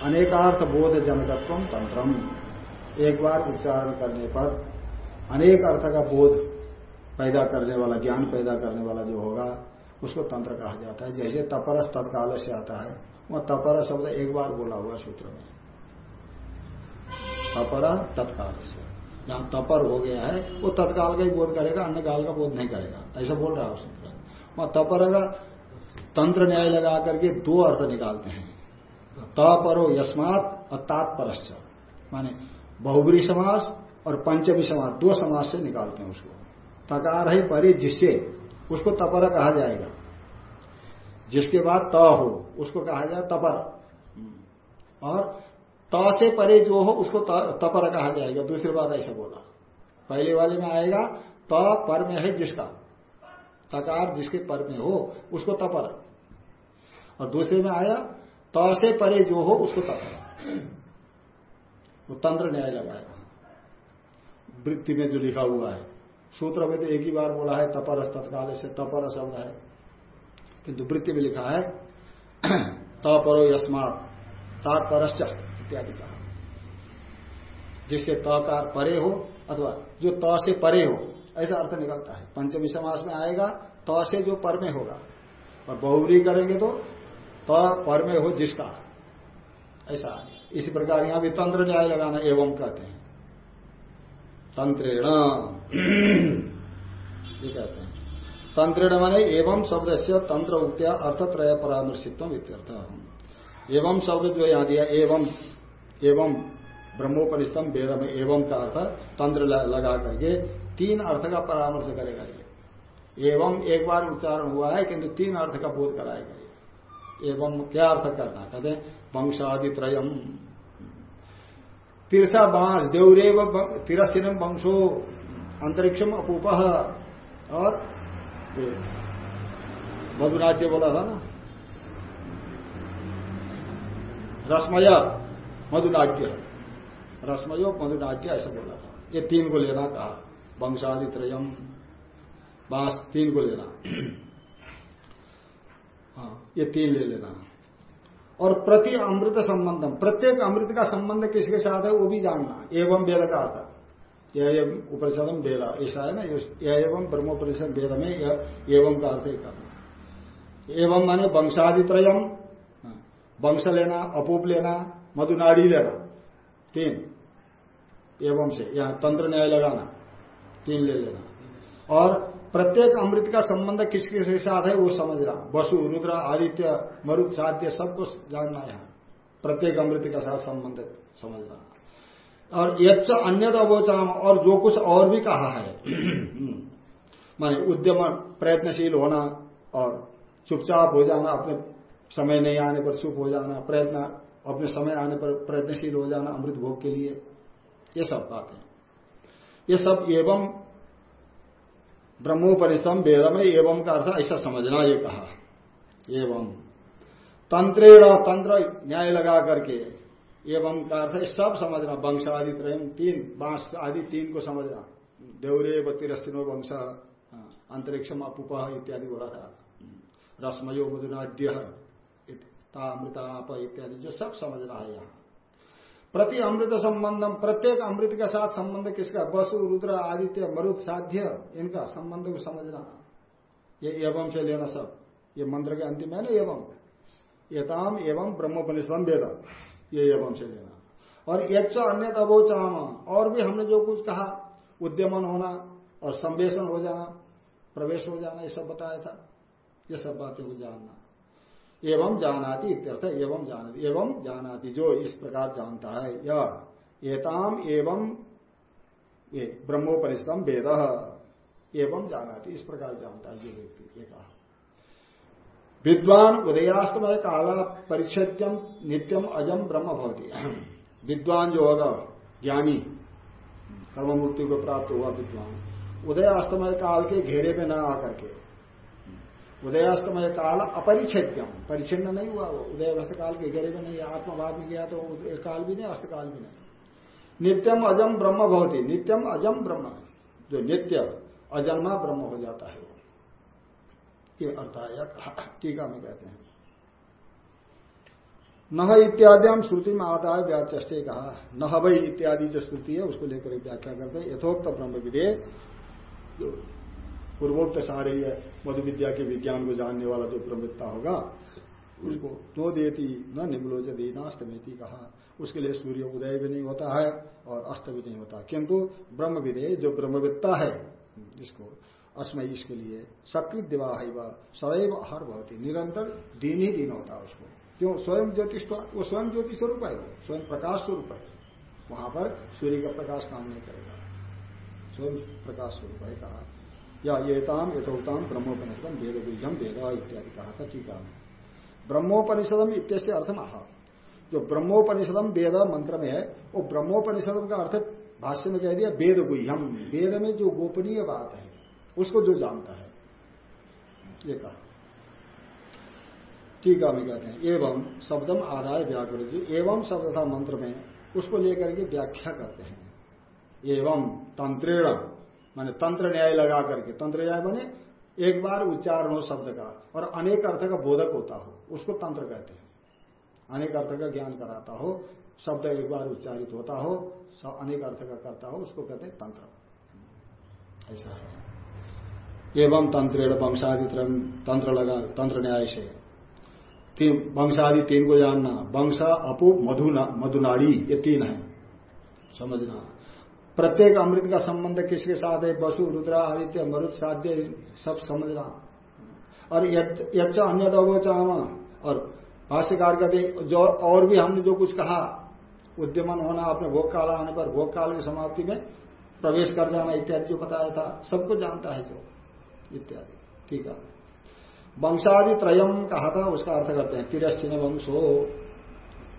अनेकार्थ बोध जनकत्व तंत्रम। एक बार उच्चारण करने पर अनेक अर्थ का बोध पैदा करने वाला, ज्ञान पैदा करने वाला जो होगा, उसको तंत्र कहा जाता है। जैसे तपरस तत्काल से आता है, वह तपर शब्द एक बार बोला हुआ सूत्र में। तपर तत्काल से। जहाँ तपर हो गया है, वो तत्काल का ही बोध करेगा, अन्य काल का बोध नहीं करेगा। ऐसा बोल रहा है सूत्र। वहाँ तपर का तंत्र न्याय लगा करके दो अर्थ निकालते हैं। तपरो यस्मात और तात्परश्च। माने बहुबरी समास और पंचमी समाज, दो समाज से निकालते हैं उसको। तकार है परे जिससे उसको तपर कहा जाएगा। जिसके बाद त हो, उसको कहा जाए तपर। और त से परे जो हो, उसको तपर कहा जाएगा। दूसरी बात ऐसा बोला। पहले वाले में आएगा, त पर में है जिसका। तकार जिसके पर में हो, उसको तपर। और दूसरे में आया, त से परे जो हो, उसको तपर। वो तंत्र न्याय लगाएगा। वृत्ति में जो लिखा हुआ है। सूत्र में तो एक ही बार बोला है, तपरस तत्काल से तपर शब्द है। किंतु वृत्ति में लिखा है, तपरो यस्मात, तात्परश्च इत्यादि कहा। जिसके तकार परे हो, अथवा जो त से परे हो, ऐसा अर्थ निकलता है। पंचमी समास में आएगा, त से जो पर में होगा। और बहुरी करेंगे तो त पर में हो जिसका। ऐसा इसी प्रकार यहाँ भी तंत्र न्याय लगाना एवं कहते हैं। तंत्रेण। ये कहते हैं। तंत्रेण माने एवं शब्द से तंत्र उक्त्या अर्थत्रय परामर्शित्व इत्यर्थ एवं शब्द जो यहाँ दिया, एवं एवं ब्रह्मोपरिष्ठम वेद में एवं का अर्थ तंत्र लगा करके तीन अर्थ का परामर्श करेगा ये। एवं एक बार उच्चारण हुआ है, किंतु तीन अर्थ का बोध कराएगा एवं क्या अर्थ करना कहते हैं वंशादि त्रयम तीर्था बाँस देवरेव तिरस्थिनम वंशो अंतरिक्षम अपूप। और मधुनाट्य बोला था ना? रसमय मधुनाट्य रसमयो मधुनाट्य ऐसा बोला था। ये तीन को लेना कहा। वंशादि त्रयम। बाँस तीन को लेना। हाँ ये तीन ले लेना। और प्रति अमृत संबंधम, प्रत्येक अमृत का संबंध किसके साथ है, वो भी जानना। एवं वेद का अर्थ। यह उपरिषदम वेद। ऐसा है ना, यह एवं ब्रह्मोपरिषद वेद में एवं का अर्थ करना। एवं माने वंशादित्रयम, वंश लेना, अपूप लेना, मधुनाड़ी लेना, तीन। एवं से, यहाँ तंत्र न्याय लगाना, तीन ले लेना। और प्रत्येक अमृत का संबंध किस किसके साथ है, वो समझना वसु, रुद्र, आदित्य मरुद साध्य, सबको जानना है। प्रत्येक अमृत का साथ संबंध समझना और यच्च अन्य अवोचाम और जो कुछ और भी कहा है, माने उद्यम प्रयत्नशील होना, और चुपचाप हो जाना, अपने समय नहीं आने पर चुप हो जाना, प्रयत्न, अपने समय आने पर प्रयत्नशील हो जाना, अमृत भोग के लिए, ये सब बात। है ये सब एवं ब्रह्मोपरिश्रम वेद में एवं का अर्थ ऐसा समझना ये कहा। एवं। तंत्रेण तंत्र न्याय लगा करके एवं का अर्थ सब समझना वंश आदि त्रयम तीन बाँस आदि तीन को समझना। देवरे बत्तीरस्तिनो वंश हाँ, अंतरिक्षम अपुप इत्यादि बोला था। रश्मयो मधुनाड्य तामृताप इत्यादि जो सब समझना है यहाँ। प्रति अमृत संबंधम, प्रत्येक अमृत के साथ संबंध किसका? वसु, रुद्र, आदित्य मरुद साध्य, इनका संबंध को समझना। ये एवं से लेना सब। ये मंत्र के अंतिम है ना एवं? एताम एवं ब्रह्मोपनिषदम वेद ये एवं से लेना। और यच्च अन्य अबोचाम और भी हमने जो कुछ कहा, उद्यमन होना और संवेशन हो जाना, प्रवेश हो जाना, ये सब बताया था। ये सब बातें को जानना। एवं जानाती इत्यर्थ एवं जानाती। एवं जानाती, जो इस प्रकार जानता है, यह। एताम एवं ब्रह्मोपरिष्ठम वेद। एवं जानाती, इस प्रकार जानता है ये व्यक्ति, ये कहा। विद्वान उदयास्तमय काला परिच्छेद्यम नित्यम अजम ब्रह्म भवती। विद्वान जो होगा, ज्ञानी कर्म मुक्ति को प्राप्त हुआ विद्वान। उदयास्तमय काल के घेरे में न आकर के उदयास्तमय काल अपरिच्छेद्यम। परिचिन्न नहीं हुआ वो। उदय काल के घेरे में नहीं आत्मभाव में गया तो काल भी नहीं अस्तकाल भी नहीं। नित्यम अजम ब्रह्म भवती। नित्यम अजम ब्रह्म। जो नित्य अजन्मा ब्रह्म हो जाता है वो। ये अर्थ आया टीका में कहते हैं। नह इत्यादि हम श्रुति में आता है व्याचे कहा। नह वही इत्यादि जो श्रुति है, उसको लेकर व्याख्या करते हैं। यथोक्त ब्रह्म विदे पूर्वोक्त सारे ही मधु विद्या के विज्ञान को जानने वाला जो ब्रह्मविद्ता होगा, उसको दो देती, न निमलोच नास्तमेती कहा। उसके लिए सूर्य उदय भी नहीं होता है और अस्त भी नहीं होता। किंतु ब्रह्म विदे जो ब्रह्मविद्ता है, जिसको अस्मय इसके लिए सकृत दिवाह सदैव हर बहुत निरंतर दिन ही दिन होता है उसको। क्यों? स्वयं ज्योतिष वो स्वयं ज्योतिष स्वरूप है वो, स्वयं प्रकाश स्वरूप है। वहाँ पर सूर्य का प्रकाश काम नहीं करेगा। स्वयं प्रकाश स्वरूप है कहा। या येताम यथोताम ब्रह्मोपनिषदम वेद बीजम वेद इत्यादि कहा था टीका। में ब्रह्मोपनिषदम इत्यस्य अर्थ महा जो ब्रह्मोपनिषदम वेद मंत्र में है, वो ब्रह्मोपनिषदम का अर्थ भाष्य में कह दिया वेद गुह्यम वेद में जो गोपनीय बात है, उसको जो जानता है। ये कहा। टीका में कहते हैं, एवं शब्दम आदाय व्याकृत जो एवं शब्द था मंत्र में उसको लेकर के व्याख्या करते हैं। एवं तंत्रेण माने तंत्र न्याय लगा करके, तंत्र न्याय बने, एक बार उच्चारण हो शब्द का, और अनेक अर्थ का बोधक होता हो, उसको तंत्र कहते हैं। अनेक अर्थ का ज्ञान कराता हो, शब्द एक बार उच्चारित होता हो अनेक अर्थ का करता हो, उसको कहते हैं तंत्र। ऐसा है। एवं तंत्र वंशादि तंत्र लगा, तंत्र न्याय से। तीन, वंशादि तीन को जानना, वंशा, अपू, मधुना, मधुनाड़ी, ये तीन है। समझना। प्रत्येक अमृत का संबंध किसके साथ है? वसु, रुद्र, आदित्य मरुद साध्य, सब समझना। और यच्च अन्य अवोचामा और भाष्यकार कहते जो और भी हमने जो कुछ कहा, उद्यमन होना, अपने भोग काल आने पर भोग काल की समाप्ति में प्रवेश कर जाना इत्यादि जो बताया था, सबको जानता है जो, इत्यादि। ठीक है। वंशादि त्रयम कहा था, उसका अर्थ करते हैं, तिरश्चिन वंशो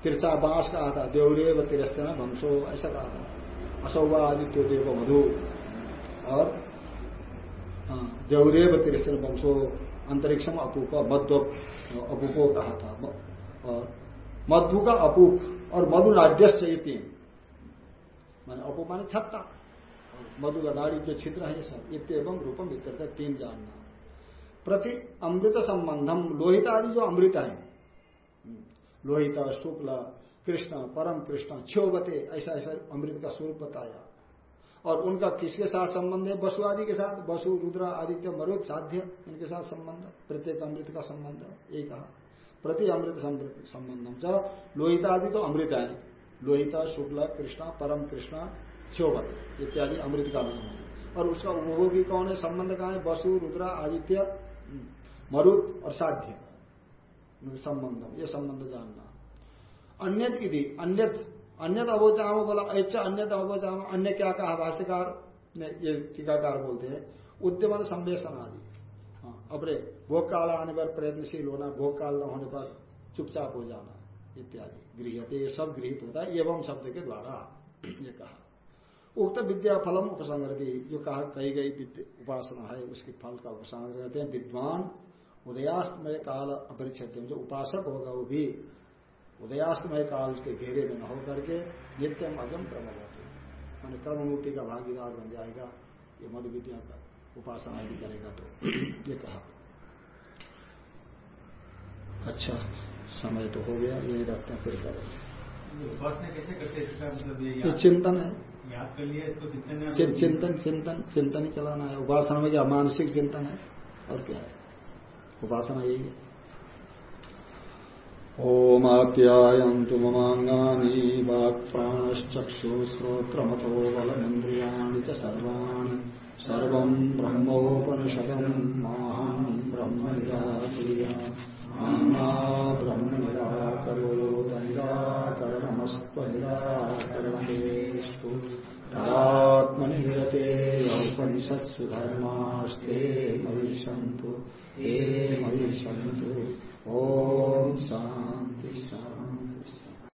तिरचा बाँस कहा था देवरे व तिरश्चिन वंशो, ऐसा कहा था। असौवा आदित्य देव मधु। और देवरेव तिरश्चिन वंशो अंतरिक्षम अपूप मध्व, अपूपो कहा था। और मधु का अपूप और मधु नाड्यश्च ये तीन। मान अपूप माने छत्ता। मधु का नाड़ी जो छिद्र है सब इतम रूपम इतर तीन जानना। प्रति अमृत संबंधम लोहित आदि जो अमृत है। लोहित, शुक्ल कृष्ण, परम कृष्ण, क्षोभते, ऐसा ऐसा अमृत का स्वरूप बताया। और उनका किसके साथ संबंध है? वसु आदि के साथ? वसु, रुद्र, आदित्य, मरुद, साध्य, इनके साथ संबंध प्रत्येक अमृत का संबंध है ये कहा प्रति अमृत संबंधम। लोहित आदि तो अमृत है। लोहिता, शुक्ल, कृष्ण, परम कृष्ण, क्षोभत। इत्यादि अमृत का नाम और उसका उपभोगी कौन है? संबंध कहा है? वसु, रुद्र, आदित्य मरुद और साध्य। संबंध ये संबंध जानना। अन्यत यदि अन्यत अन्यत अवोचाम बोला ऐसा अन्यत अवोचाम अन्य क्या कहा भाष्यकार ने ये टीकाकार बोलते हैं उद्यमन संवेशन आदि हाँ, अपने भोग काल आने पर प्रयत्नशील होना भोग काल न होने पर चुपचाप हो जाना इत्यादि। गृह ये सब गृहित होता है एवं शब्द के द्वारा ये कहा। उक्त विद्या फलम उपसंग्रह जो कहा कही गई उपासना है उसके फल का उपसंग्रह कहते हैं। विद्वान उदयास्तमय काल अपरिच्छेद जो उपासक होगा वो भी उदयास्तमय काल के घेरे में न होकर के नित्यम अजम क्रम होते मैंने कर्म मुक्ति का भागीदार बन जाएगा ये मधु विद्या का उपासना यदि करेगा तो। ये कहा। अच्छा समय तो हो गया यही रखते हैं फिर करेंगे। मतलब ये चिंतन है। याद कर लिया चिंतन चिंतन चिंतन ही चलाना है। उपासना में क्या मानसिक चिंतन है और क्या है? उपासना यही है। ओमाप्यायन्तु ममाङ्गानि वाक्प्राणश्चक्षुश्रोत्रमथो बलमिन्द्रियाणि च सर्वाणि सर्वम् ब्रह्मोपनिषदम् ब्रह्म निराकुर्या ब्रह्म निराकरोद निराकरणमस्त्वनिराकरणेषु तदात्मनिरते उपनिषत्सु धर्मास्ते मयि सन्तु हे मयि शांति शान्ति